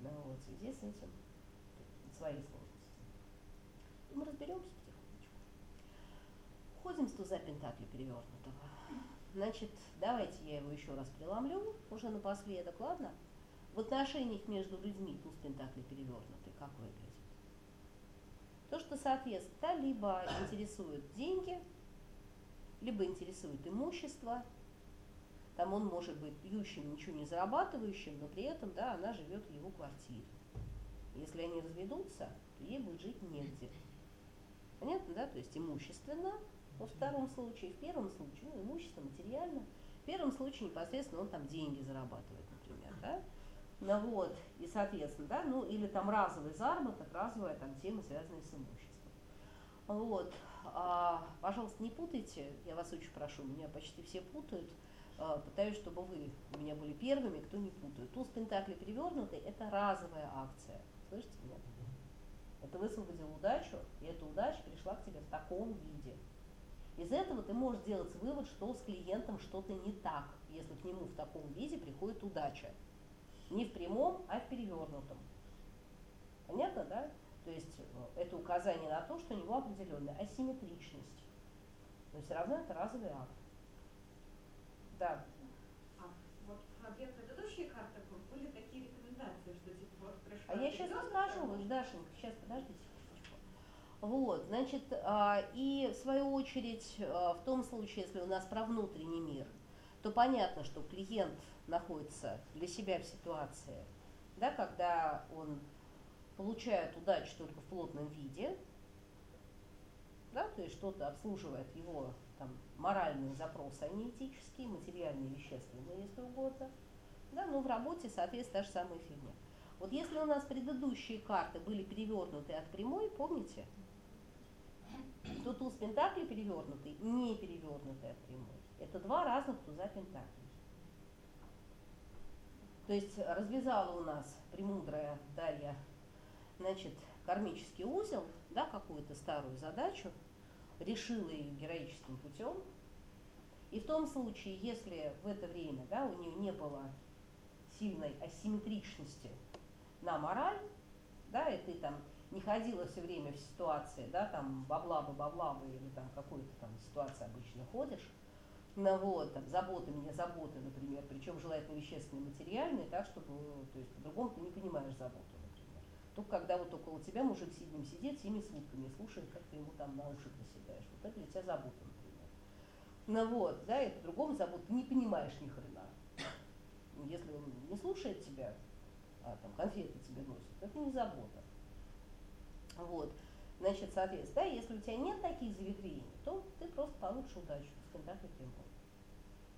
Ну вот, в связи с этим свои сложности. И мы разберемся. Уходим с туза Пентакли перевернутого. Значит, давайте я его еще раз преломлю, уже напоследок, ладно? В отношениях между людьми туз Пентакли перевернутый, как выглядит? То, что соответствует, да, либо интересует деньги, либо интересует имущество, там он может быть пьющим, ничего не зарабатывающим, но при этом, да, она живет в его квартире. Если они разведутся, то ей будет жить негде. Понятно, да? То есть имущественно, во втором случае, в первом случае, ну, имущество материально, в первом случае непосредственно он там деньги зарабатывает, например, да? Ну вот, и соответственно, да, ну или там разовый заработок, разовая там тема, связанная с имуществом. Вот, а, пожалуйста, не путайте, я вас очень прошу, меня почти все путают, а, пытаюсь, чтобы вы у меня были первыми, кто не путает. Туз Пентакли перевернутый – это разовая акция, слышите меня? Это высвободил удачу, и эта удача пришла к тебе в таком виде. Из этого ты можешь сделать вывод, что с клиентом что-то не так, если к нему в таком виде приходит удача. Не в прямом, а в перевернутом. Понятно, да? То есть э, это указание на то, что у него определенная асимметричность. Но все равно это разовый акт. Да. А вот про две предыдущие карты были такие рекомендации, что типа вот пришла А я сейчас расскажу, вот, Дашенька, сейчас подождите. Вот, значит, а, и в свою очередь, а, в том случае, если у нас про внутренний мир, то понятно, что клиент находится для себя в ситуации, да, когда он получает удачу только в плотном виде, да, то есть что-то обслуживает его там, моральные запросы, а не этические, материальные, вещественные, если угодно, да, но в работе, соответственно, та же самая фигня. Вот если у нас предыдущие карты были перевернуты от прямой, помните, то туз Пентаклей перевернутый, не перевернутый от прямой. Это два разных туза Пентаклей. То есть развязала у нас премудрая Дарья, значит, кармический узел, да, какую-то старую задачу, решила ее героическим путем. И в том случае, если в это время да, у нее не было сильной асимметричности на мораль, да, и ты там не ходила все время в ситуации, да, там бабла-бы, бабла-бы, или там какую-то там ситуацию обычно ходишь, ну вот, там, заботы меня, заботы, например, причем желательно вещественные, материальные, так, чтобы, то есть по-другому ты не понимаешь заботу, например. Только когда вот около тебя мужик сидим сидит, всеми сутками слушает, как ты ему там на уши приседаешь. Вот это для тебя забота, например. Ну вот, да, и по-другому забота, ты не понимаешь ни хрена. Если он не слушает тебя, а там конфеты тебе носит, это не забота. Вот. Значит, соответственно, да, если у тебя нет таких завихрений, то ты просто получишь удачу с контактной прямой.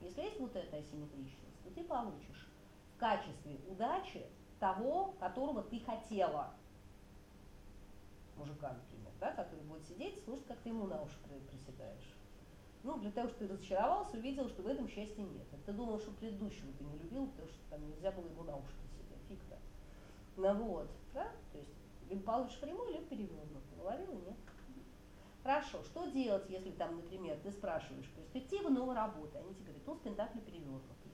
Если есть вот эта асимметричность, то ты получишь в качестве удачи того, которого ты хотела. Мужика, например, да, который будет сидеть, слушать, как ты ему на уши приседаешь. Ну, для того, чтобы ты разочаровался, увидел, что в этом счастья нет. А ты думал, что предыдущего ты не любил, потому что там нельзя было ему на уши приседать. Фиг-то. Ну вот, да, то есть либо получишь прямую, либо перевернутую. Уловила? Нет. Хорошо, что делать, если там, например, ты спрашиваешь перспективы новой работы, они тебе говорят, ну, пентакли перевернутый.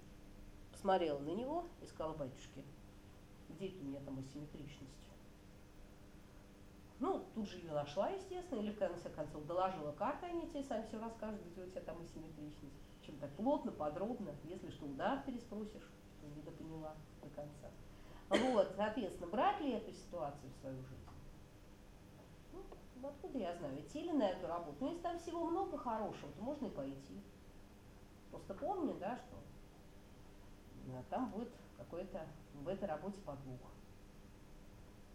Посмотрела на него и сказала, батюшки, где это у меня там асимметричность? Ну, тут же ее нашла, естественно, или в конце концов доложила карты, они тебе сами все расскажут, где у тебя там асимметричность. Чем так плотно, подробно, если что, удар переспросишь, что недопоняла до конца. Вот, соответственно, брать ли эту ситуацию в свою жизнь? Ну, откуда я знаю, идти ли на эту работу? Ну, если там всего много хорошего, то можно и пойти. Просто помни, да, что там будет какой-то в этой работе подвох.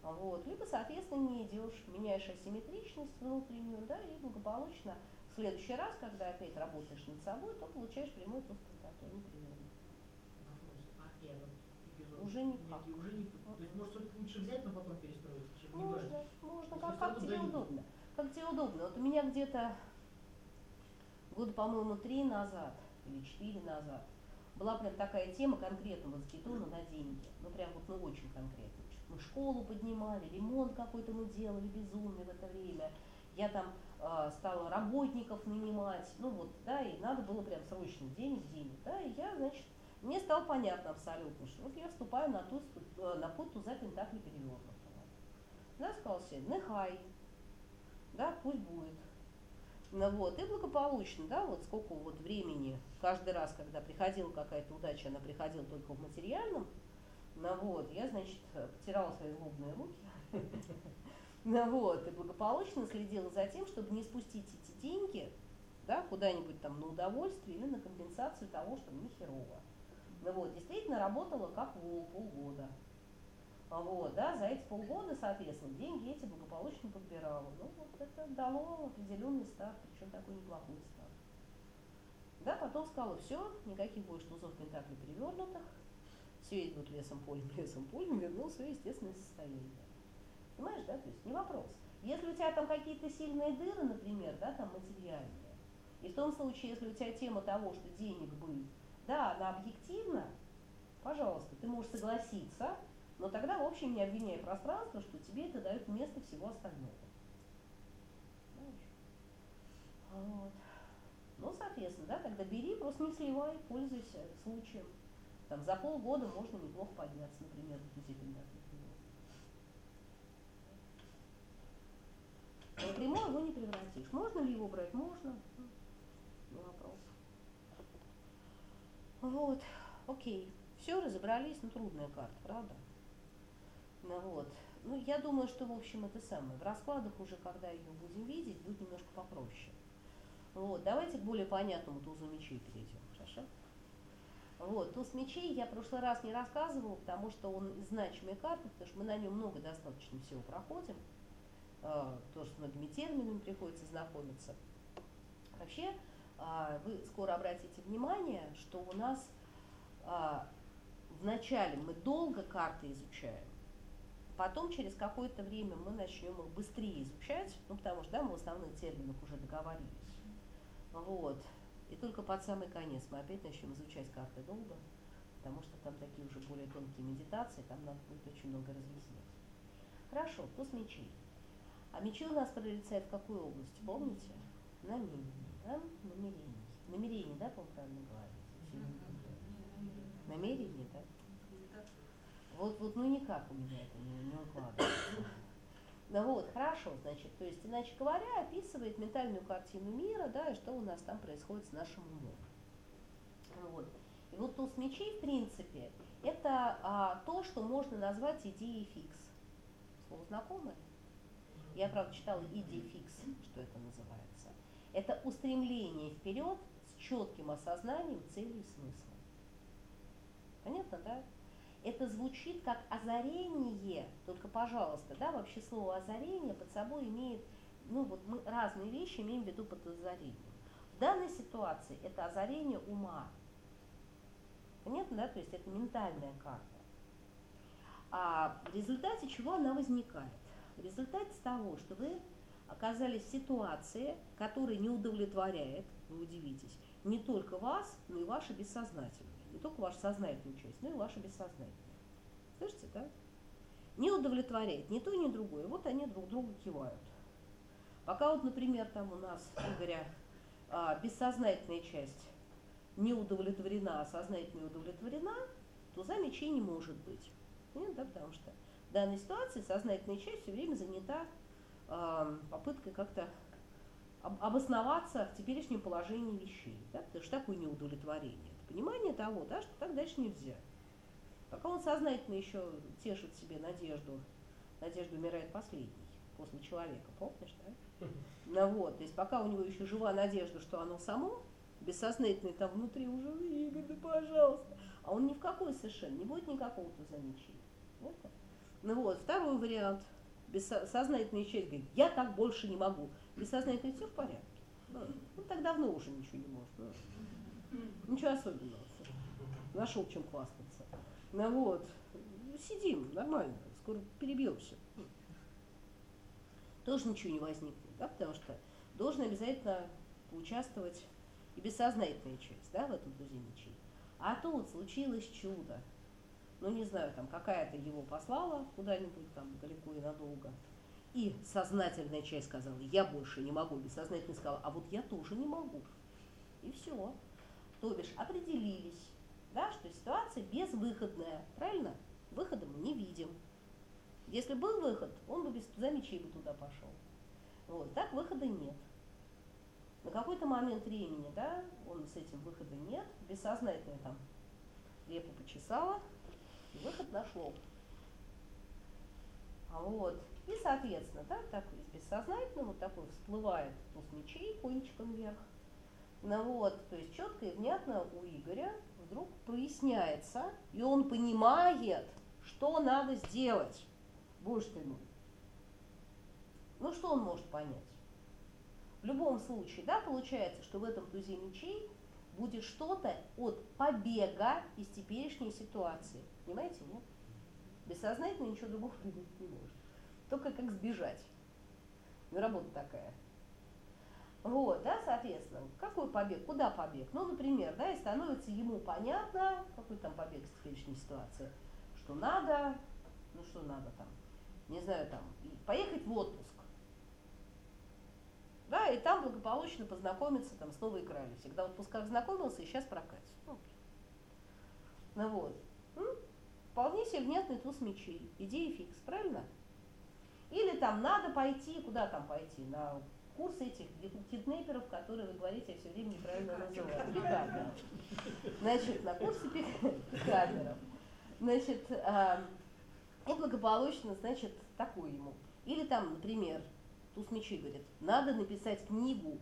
Вот. Либо, соответственно, не идешь, меняешь асимметричность внутреннюю, да, и благополучно в следующий раз, когда опять работаешь над собой, то получаешь прямой туз пентаклей, непременно. Вопрос. А? Уже никак. Нет, уже не, то есть, может, лучше взять, но потом перестроить, чем не брать? Можно, можно, То как, как тебе дают. удобно. Как тебе удобно. Вот у меня где-то года, по-моему, три назад или четыре назад была прям такая тема конкретного закидона на деньги. Ну прям вот, ну очень конкретно. Мы школу поднимали, ремонт какой-то мы делали безумный в это время. Я там э, стала работников нанимать, ну вот, да, и надо было прям срочно денег, денег, да, и я, значит, мне стало понятно абсолютно, что вот я вступаю на, туз, э, на путь туза пентакли перевернутого. Да, сказал себе, нехай, да, пусть будет. Ну вот, и благополучно, да, вот сколько вот времени, каждый раз, когда приходила какая-то удача, она приходила только в материальном, ну вот, я, значит, потирала свои злобные руки, (laughs) ну вот, и благополучно следила за тем, чтобы не спустить эти деньги, да, куда-нибудь там на удовольствие или на компенсацию того, что мне херово. Ну вот, действительно работала как вол полгода. А Вот, да, за эти полгода, соответственно, деньги эти благополучно подбирала. Ну, вот это дало определенный старт, причем такой неплохой старт. Да, потом сказала, все, никаких больше тузов пентаклей перевернутых, все идут лесом, полем, (laughs) лесом, полем, вернул свое естественное состояние. Понимаешь, да, то есть не вопрос. Если у тебя там какие-то сильные дыры, например, да, там материальные, и в том случае, если у тебя тема того, что денег быть, да, она объективна, пожалуйста, ты можешь согласиться, но тогда, в общем, не обвиняй пространство, что тебе это дает место всего остального. Вот. Ну, соответственно, да, тогда бери, просто не сливай, пользуйся случаем. Там за полгода можно неплохо подняться, например, тузе пентаклей. Но прямой его не превратишь. Можно ли его брать? Можно. Не вопрос. Вот, окей. Все, разобрались, ну трудная карта, правда? Ну вот. Ну, я думаю, что, в общем, это самое. В раскладах уже, когда ее будем видеть, будет немножко попроще. Вот, давайте к более понятному тузу мечей перейдем, хорошо? Вот, туз мечей я в прошлый раз не рассказывала, потому что он значимая карта, потому что мы на нем много достаточно всего проходим. Э, тоже с многими терминами приходится знакомиться. Вообще, вы скоро обратите внимание, что у нас э, вначале мы долго карты изучаем, Потом, через какое-то время, мы начнем их быстрее изучать, ну, потому что да, мы в основных терминах уже договорились. Вот. И только под самый конец мы опять начнем изучать карты долго, потому что там такие уже более тонкие медитации, там надо будет очень много разъяснять. Хорошо, туз мечей. А мечи у нас пролетают в какой области, помните? Намерение, да? Намерение. Намерение, да, по-моему, правильно говорить? Намерение, да? Вот, вот, ну никак у меня это не, не укладывается. Ну вот, хорошо, значит, то есть, иначе говоря, описывает ментальную картину мира, да, и что у нас там происходит с нашим умом. Вот. И вот туз мечей, в принципе, это а, то, что можно назвать идеей фикс. Слово знакомое? Я, правда, читала идея фикс, что это называется. Это устремление вперед с четким осознанием цели и смысла. Понятно, да? это звучит как озарение, только, пожалуйста, да, вообще слово озарение под собой имеет, ну вот мы разные вещи имеем в виду под озарением. В данной ситуации это озарение ума. Понятно, да? То есть это ментальная карта. А в результате чего она возникает? В результате того, что вы оказались в ситуации, которая не удовлетворяет, вы удивитесь, не только вас, но и ваше бессознательное не только ваша сознательная часть, но и ваша бессознательная. Слышите, да? Не удовлетворяет ни то, ни другое. Вот они друг другу кивают. Пока вот, например, там у нас, говоря, а, бессознательная часть не удовлетворена, а сознательная удовлетворена, то за мечей не может быть. Нет, да, потому что в данной ситуации сознательная часть все время занята попыткой как-то обосноваться в теперешнем положении вещей. Да? Потому что такое неудовлетворение понимание того, да, что так дальше нельзя. Пока он сознательно еще тешит себе надежду, надежда умирает последней после человека, помнишь, да? (laughs) Ну вот, то есть пока у него еще жива надежда, что оно само, бессознательное там внутри уже, Игорь, да пожалуйста, а он ни в какой совершенно, не будет никакого тузаничия. Вот. Ну вот, второй вариант, бессознательная часть говорит, я так больше не могу. Бессознательное все в порядке. Ну, он так давно уже ничего не может. Ну. Ничего особенного. Нашел чем хвастаться. Ну вот, сидим, нормально, скоро перебьемся. Тоже ничего не возникнет, да, потому что должен обязательно поучаствовать и бессознательная часть, да, в этом мечей. А тут случилось чудо. Ну, не знаю, там какая-то его послала куда-нибудь там далеко и надолго. И сознательная часть сказала, я больше не могу. Бессознательная сказала, а вот я тоже не могу. И все. То бишь определились, да, что ситуация безвыходная, правильно? Выхода мы не видим. Если был выход, он бы без за мечей бы туда пошел. Вот, так выхода нет. На какой-то момент времени, да, он с этим выхода нет, бессознательно там репу почесала, выход нашел. А вот, и, соответственно, да, так из бессознательного такой всплывает туз мечей кончиком вверх, ну вот, то есть четко и внятно у Игоря вдруг проясняется, и он понимает, что надо сделать. Боже ты мой. Ну что он может понять? В любом случае, да, получается, что в этом тузе мечей будет что-то от побега из теперешней ситуации. Понимаете, нет? Бессознательно ничего другого (laughs) придумать не может. Только как сбежать. Ну, работа такая. Вот, да, соответственно, какой побег, куда побег? Ну, например, да, и становится ему понятно, какой там побег из теперешней ситуации, что надо, ну что надо там, не знаю, там, поехать в отпуск. Да, и там благополучно познакомиться там с новой крали. Всегда в отпусках знакомился и сейчас прокатит. Ну, ну вот. Вполне себе внятный туз мечей. Идея фикс, правильно? Или там надо пойти, куда там пойти? На курсы этих киднеперов, которые, вы говорите, я все время неправильно называю. Значит, на курсы пик- пикаперов. Значит, а, и благополучно, значит, такой ему. Или там, например, туз мечей говорит, надо написать книгу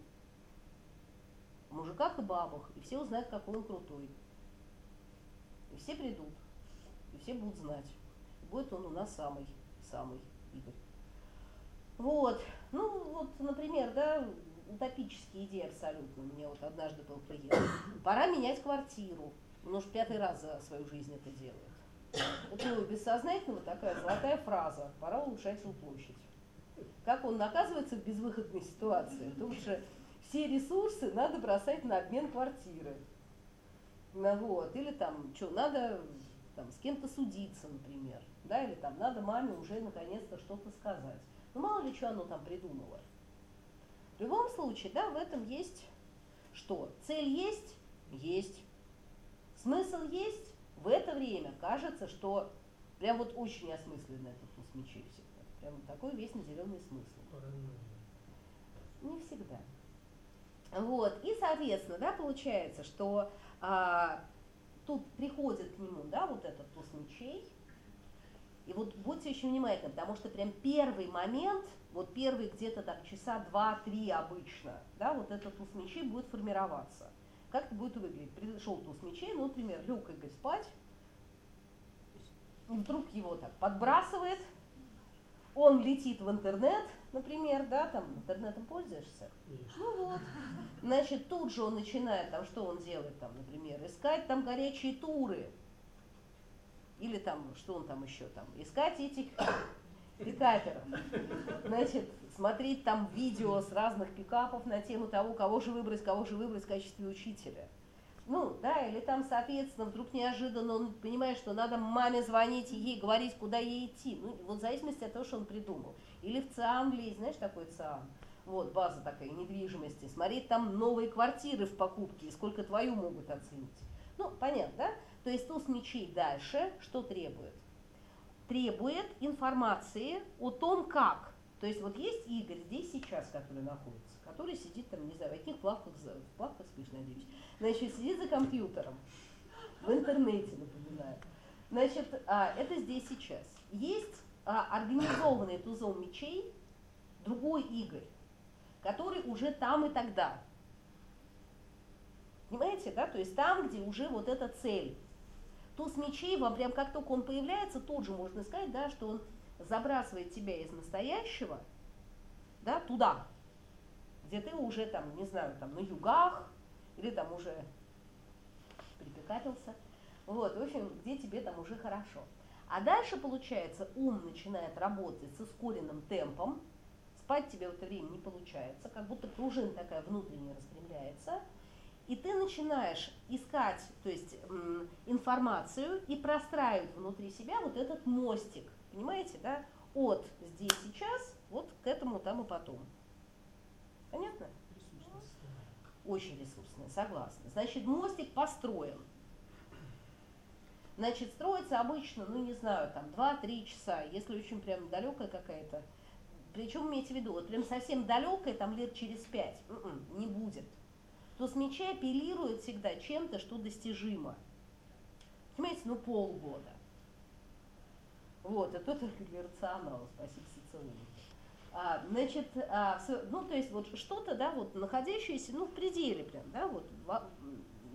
о мужиках и бабах, и все узнают, какой он крутой. И все придут, и все будут знать. Будет он у нас самый, самый Игорь. Вот, ну вот, например, да, утопические идеи абсолютно. Мне вот однажды был приезд. Пора менять квартиру. Он уж пятый раз за свою жизнь это делает. Это у него такая золотая фраза. Пора улучшать жилплощадь. Как он оказывается в безвыходной ситуации? Потому что все ресурсы надо бросать на обмен квартиры. Ну, вот. Или там, что, надо там, с кем-то судиться, например. Да, или там надо маме уже наконец-то что-то сказать. Ну, мало ли что оно там придумало. В любом случае, да, в этом есть что? Цель есть? Есть. Смысл есть? В это время кажется, что прям вот очень осмысленно этот туз мечей всегда. Прям такой весь на зеленый смысл. Не всегда. Вот, и, соответственно, да, получается, что а, тут приходит к нему, да, вот этот туз мечей, и вот будьте очень внимательны, потому что прям первый момент, вот первый где-то так часа два-три обычно, да, вот этот туз мечей будет формироваться. Как это будет выглядеть? Пришел туз мечей, ну, например, лег Игорь спать, и вдруг его так подбрасывает, он летит в интернет, например, да, там интернетом пользуешься, Конечно. ну вот. Значит, тут же он начинает, там, что он делает, там, например, искать там горячие туры. Или там, что он там еще там, искать этих пикаперов. Значит, смотреть там видео с разных пикапов на тему того, кого же выбрать, кого же выбрать в качестве учителя. Ну, да, или там, соответственно, вдруг неожиданно он понимает, что надо маме звонить и ей говорить, куда ей идти. Ну, вот в зависимости от того, что он придумал. Или в ЦИАН влезть, знаешь, такой ЦИАН? Вот, база такая недвижимости. Смотреть там новые квартиры в покупке, сколько твою могут оценить. Ну, понятно, да? То есть туз мечей дальше что требует? Требует информации о том, как. То есть вот есть Игорь здесь сейчас, который находится, который сидит там, не знаю, в каких плавках, в плавках спишь, надеюсь. Значит, сидит за компьютером, в интернете, напоминаю. Значит, а, это здесь сейчас. Есть а, организованный тузом мечей другой Игорь, который уже там и тогда. Понимаете, да? То есть там, где уже вот эта цель. Туз мечей, вам прям как только он появляется, тут же можно сказать, да, что он забрасывает тебя из настоящего, да, туда, где ты уже там, не знаю, там на югах, или там уже припекатился. Вот, в общем, где тебе там уже хорошо. А дальше, получается, ум начинает работать с ускоренным темпом, спать тебе в это время не получается, как будто пружина такая внутренне распрямляется, и ты начинаешь искать, то есть информацию и простраивать внутри себя вот этот мостик, понимаете, да, от здесь сейчас вот к этому там и потом. Понятно? Очень ресурсная, согласна. Значит, мостик построен. Значит, строится обычно, ну не знаю, там 2-3 часа, если очень прям далекая какая-то. Причем имейте в виду, вот прям совсем далекая, там лет через 5, не будет. То с меча апеллирует всегда чем-то, что достижимо. Понимаете, ну полгода. Вот, это только (laughs) для рационала, спасибо социологу. А, значит, а, ну, то есть вот что-то, да, вот находящееся, ну, в пределе прям, да, вот во-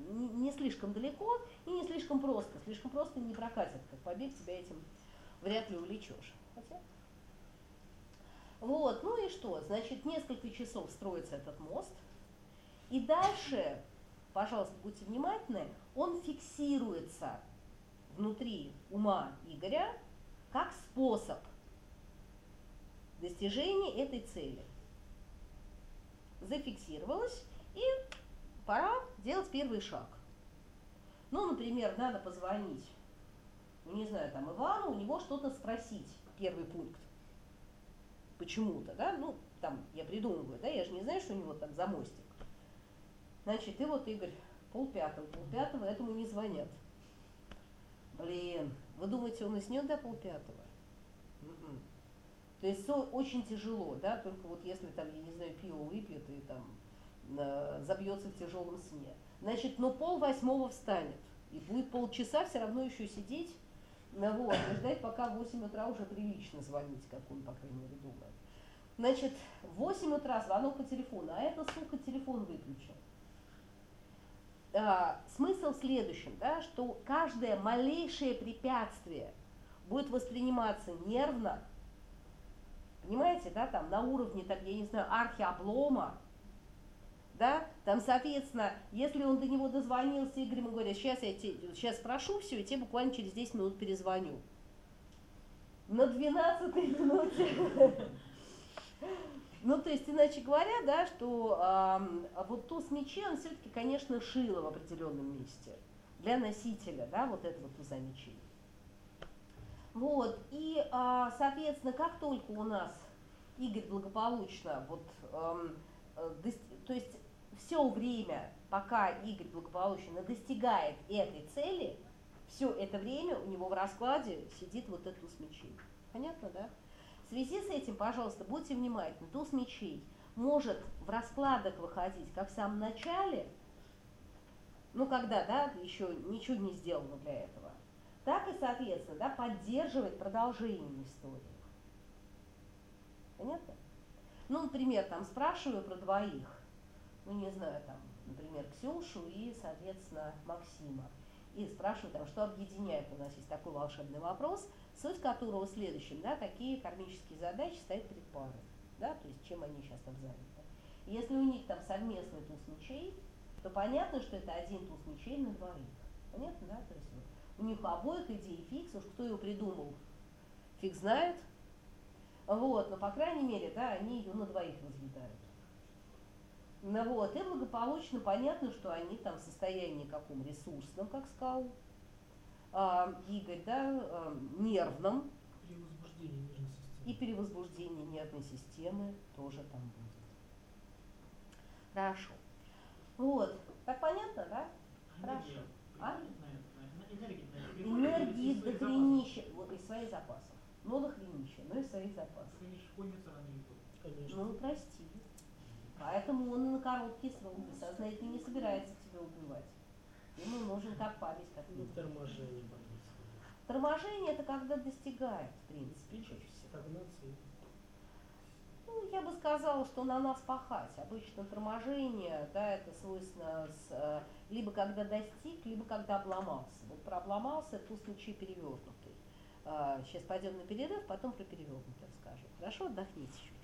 не, не слишком далеко и не слишком просто. Слишком просто не прокатит, как побег тебя этим вряд ли увлечешь. Хотя. Вот, ну и что? Значит, несколько часов строится этот мост, и дальше, пожалуйста, будьте внимательны, он фиксируется внутри ума Игоря как способ достижения этой цели. Зафиксировалось, и пора делать первый шаг. Ну, например, надо позвонить, ну, не знаю, там, Ивану, у него что-то спросить, первый пункт. Почему-то, да, ну, там, я придумываю, да, я же не знаю, что у него там за мостик. Значит, и вот, Игорь, полпятого, полпятого этому не звонят. Блин, вы думаете, он уснет до полпятого? М-м. То есть очень тяжело, да, только вот если там, я не знаю, пиво выпьет и там э, забьется в тяжелом сне. Значит, но пол восьмого встанет и будет полчаса все равно еще сидеть, ну, вот, и ждать, пока в 8 утра уже прилично звонить, как он, по крайней мере, думает. Значит, в 8 утра звонок по телефону, а это, сука, телефон выключил. А, смысл в следующем, да, что каждое малейшее препятствие будет восприниматься нервно, понимаете, да, там на уровне, так, я не знаю, архиоблома, да, там, соответственно, если он до него дозвонился, Игорь ему говорит, сейчас я тебе, сейчас спрошу все, и тебе буквально через 10 минут перезвоню. На 12 минуте. Ну, то есть, иначе говоря, да, что вот туз мечей, он все-таки, конечно, шило в определенном месте для носителя, да, вот этого туза мечей. Вот, и, а, соответственно, как только у нас Игорь благополучно, вот, эм, э, то есть все время, пока Игорь благополучно достигает этой цели, все это время у него в раскладе сидит вот этот туз мечей. Понятно, да? В связи с этим, пожалуйста, будьте внимательны, туз мечей может в раскладах выходить как в самом начале, ну когда, да, еще ничего не сделано для этого, так и, соответственно, да, поддерживать продолжение истории. Понятно? Ну, например, там спрашиваю про двоих, ну, не знаю, там, например, Ксюшу и, соответственно, Максима. И спрашиваю там, что объединяет, у нас есть такой волшебный вопрос, суть которого в следующем, да, какие кармические задачи стоят перед парой, да, то есть чем они сейчас там заняты. Если у них там совместный туз мечей, то понятно, что это один туз мечей на двоих. Понятно, да? То есть вот у них обоих идеи фикс, уж кто ее придумал, фиг знает. Вот, но по крайней мере, да, они ее на двоих разлетают. Ну вот, и благополучно понятно, что они там в состоянии каком ресурсном, как сказал а, Игорь, да, а, нервном, При возбуждении нервной системы. и перевозбуждение нервной системы тоже там будет. Хорошо. Вот. Так понятно, да? Энергия А? Энергии из до хренища, вот из своих запасов. Ну, до хренища, но из своих запасов. Ну, прости. Поэтому он и на короткий срок бессознательно не собирается тебя убивать. Ему нужен как память, как Ну, минимум. торможение. Торможение это когда достигает, в принципе, чаще всего. Стагнация. Ну, я бы сказала, что на нас пахать. Обычно торможение, да, это свойственно с, э, либо когда достиг, либо когда обломался. Вот про обломался, туз мечей перевернутый. Сейчас пойдем на перерыв, потом про перевернутый расскажу. Хорошо, отдохните чуть-чуть.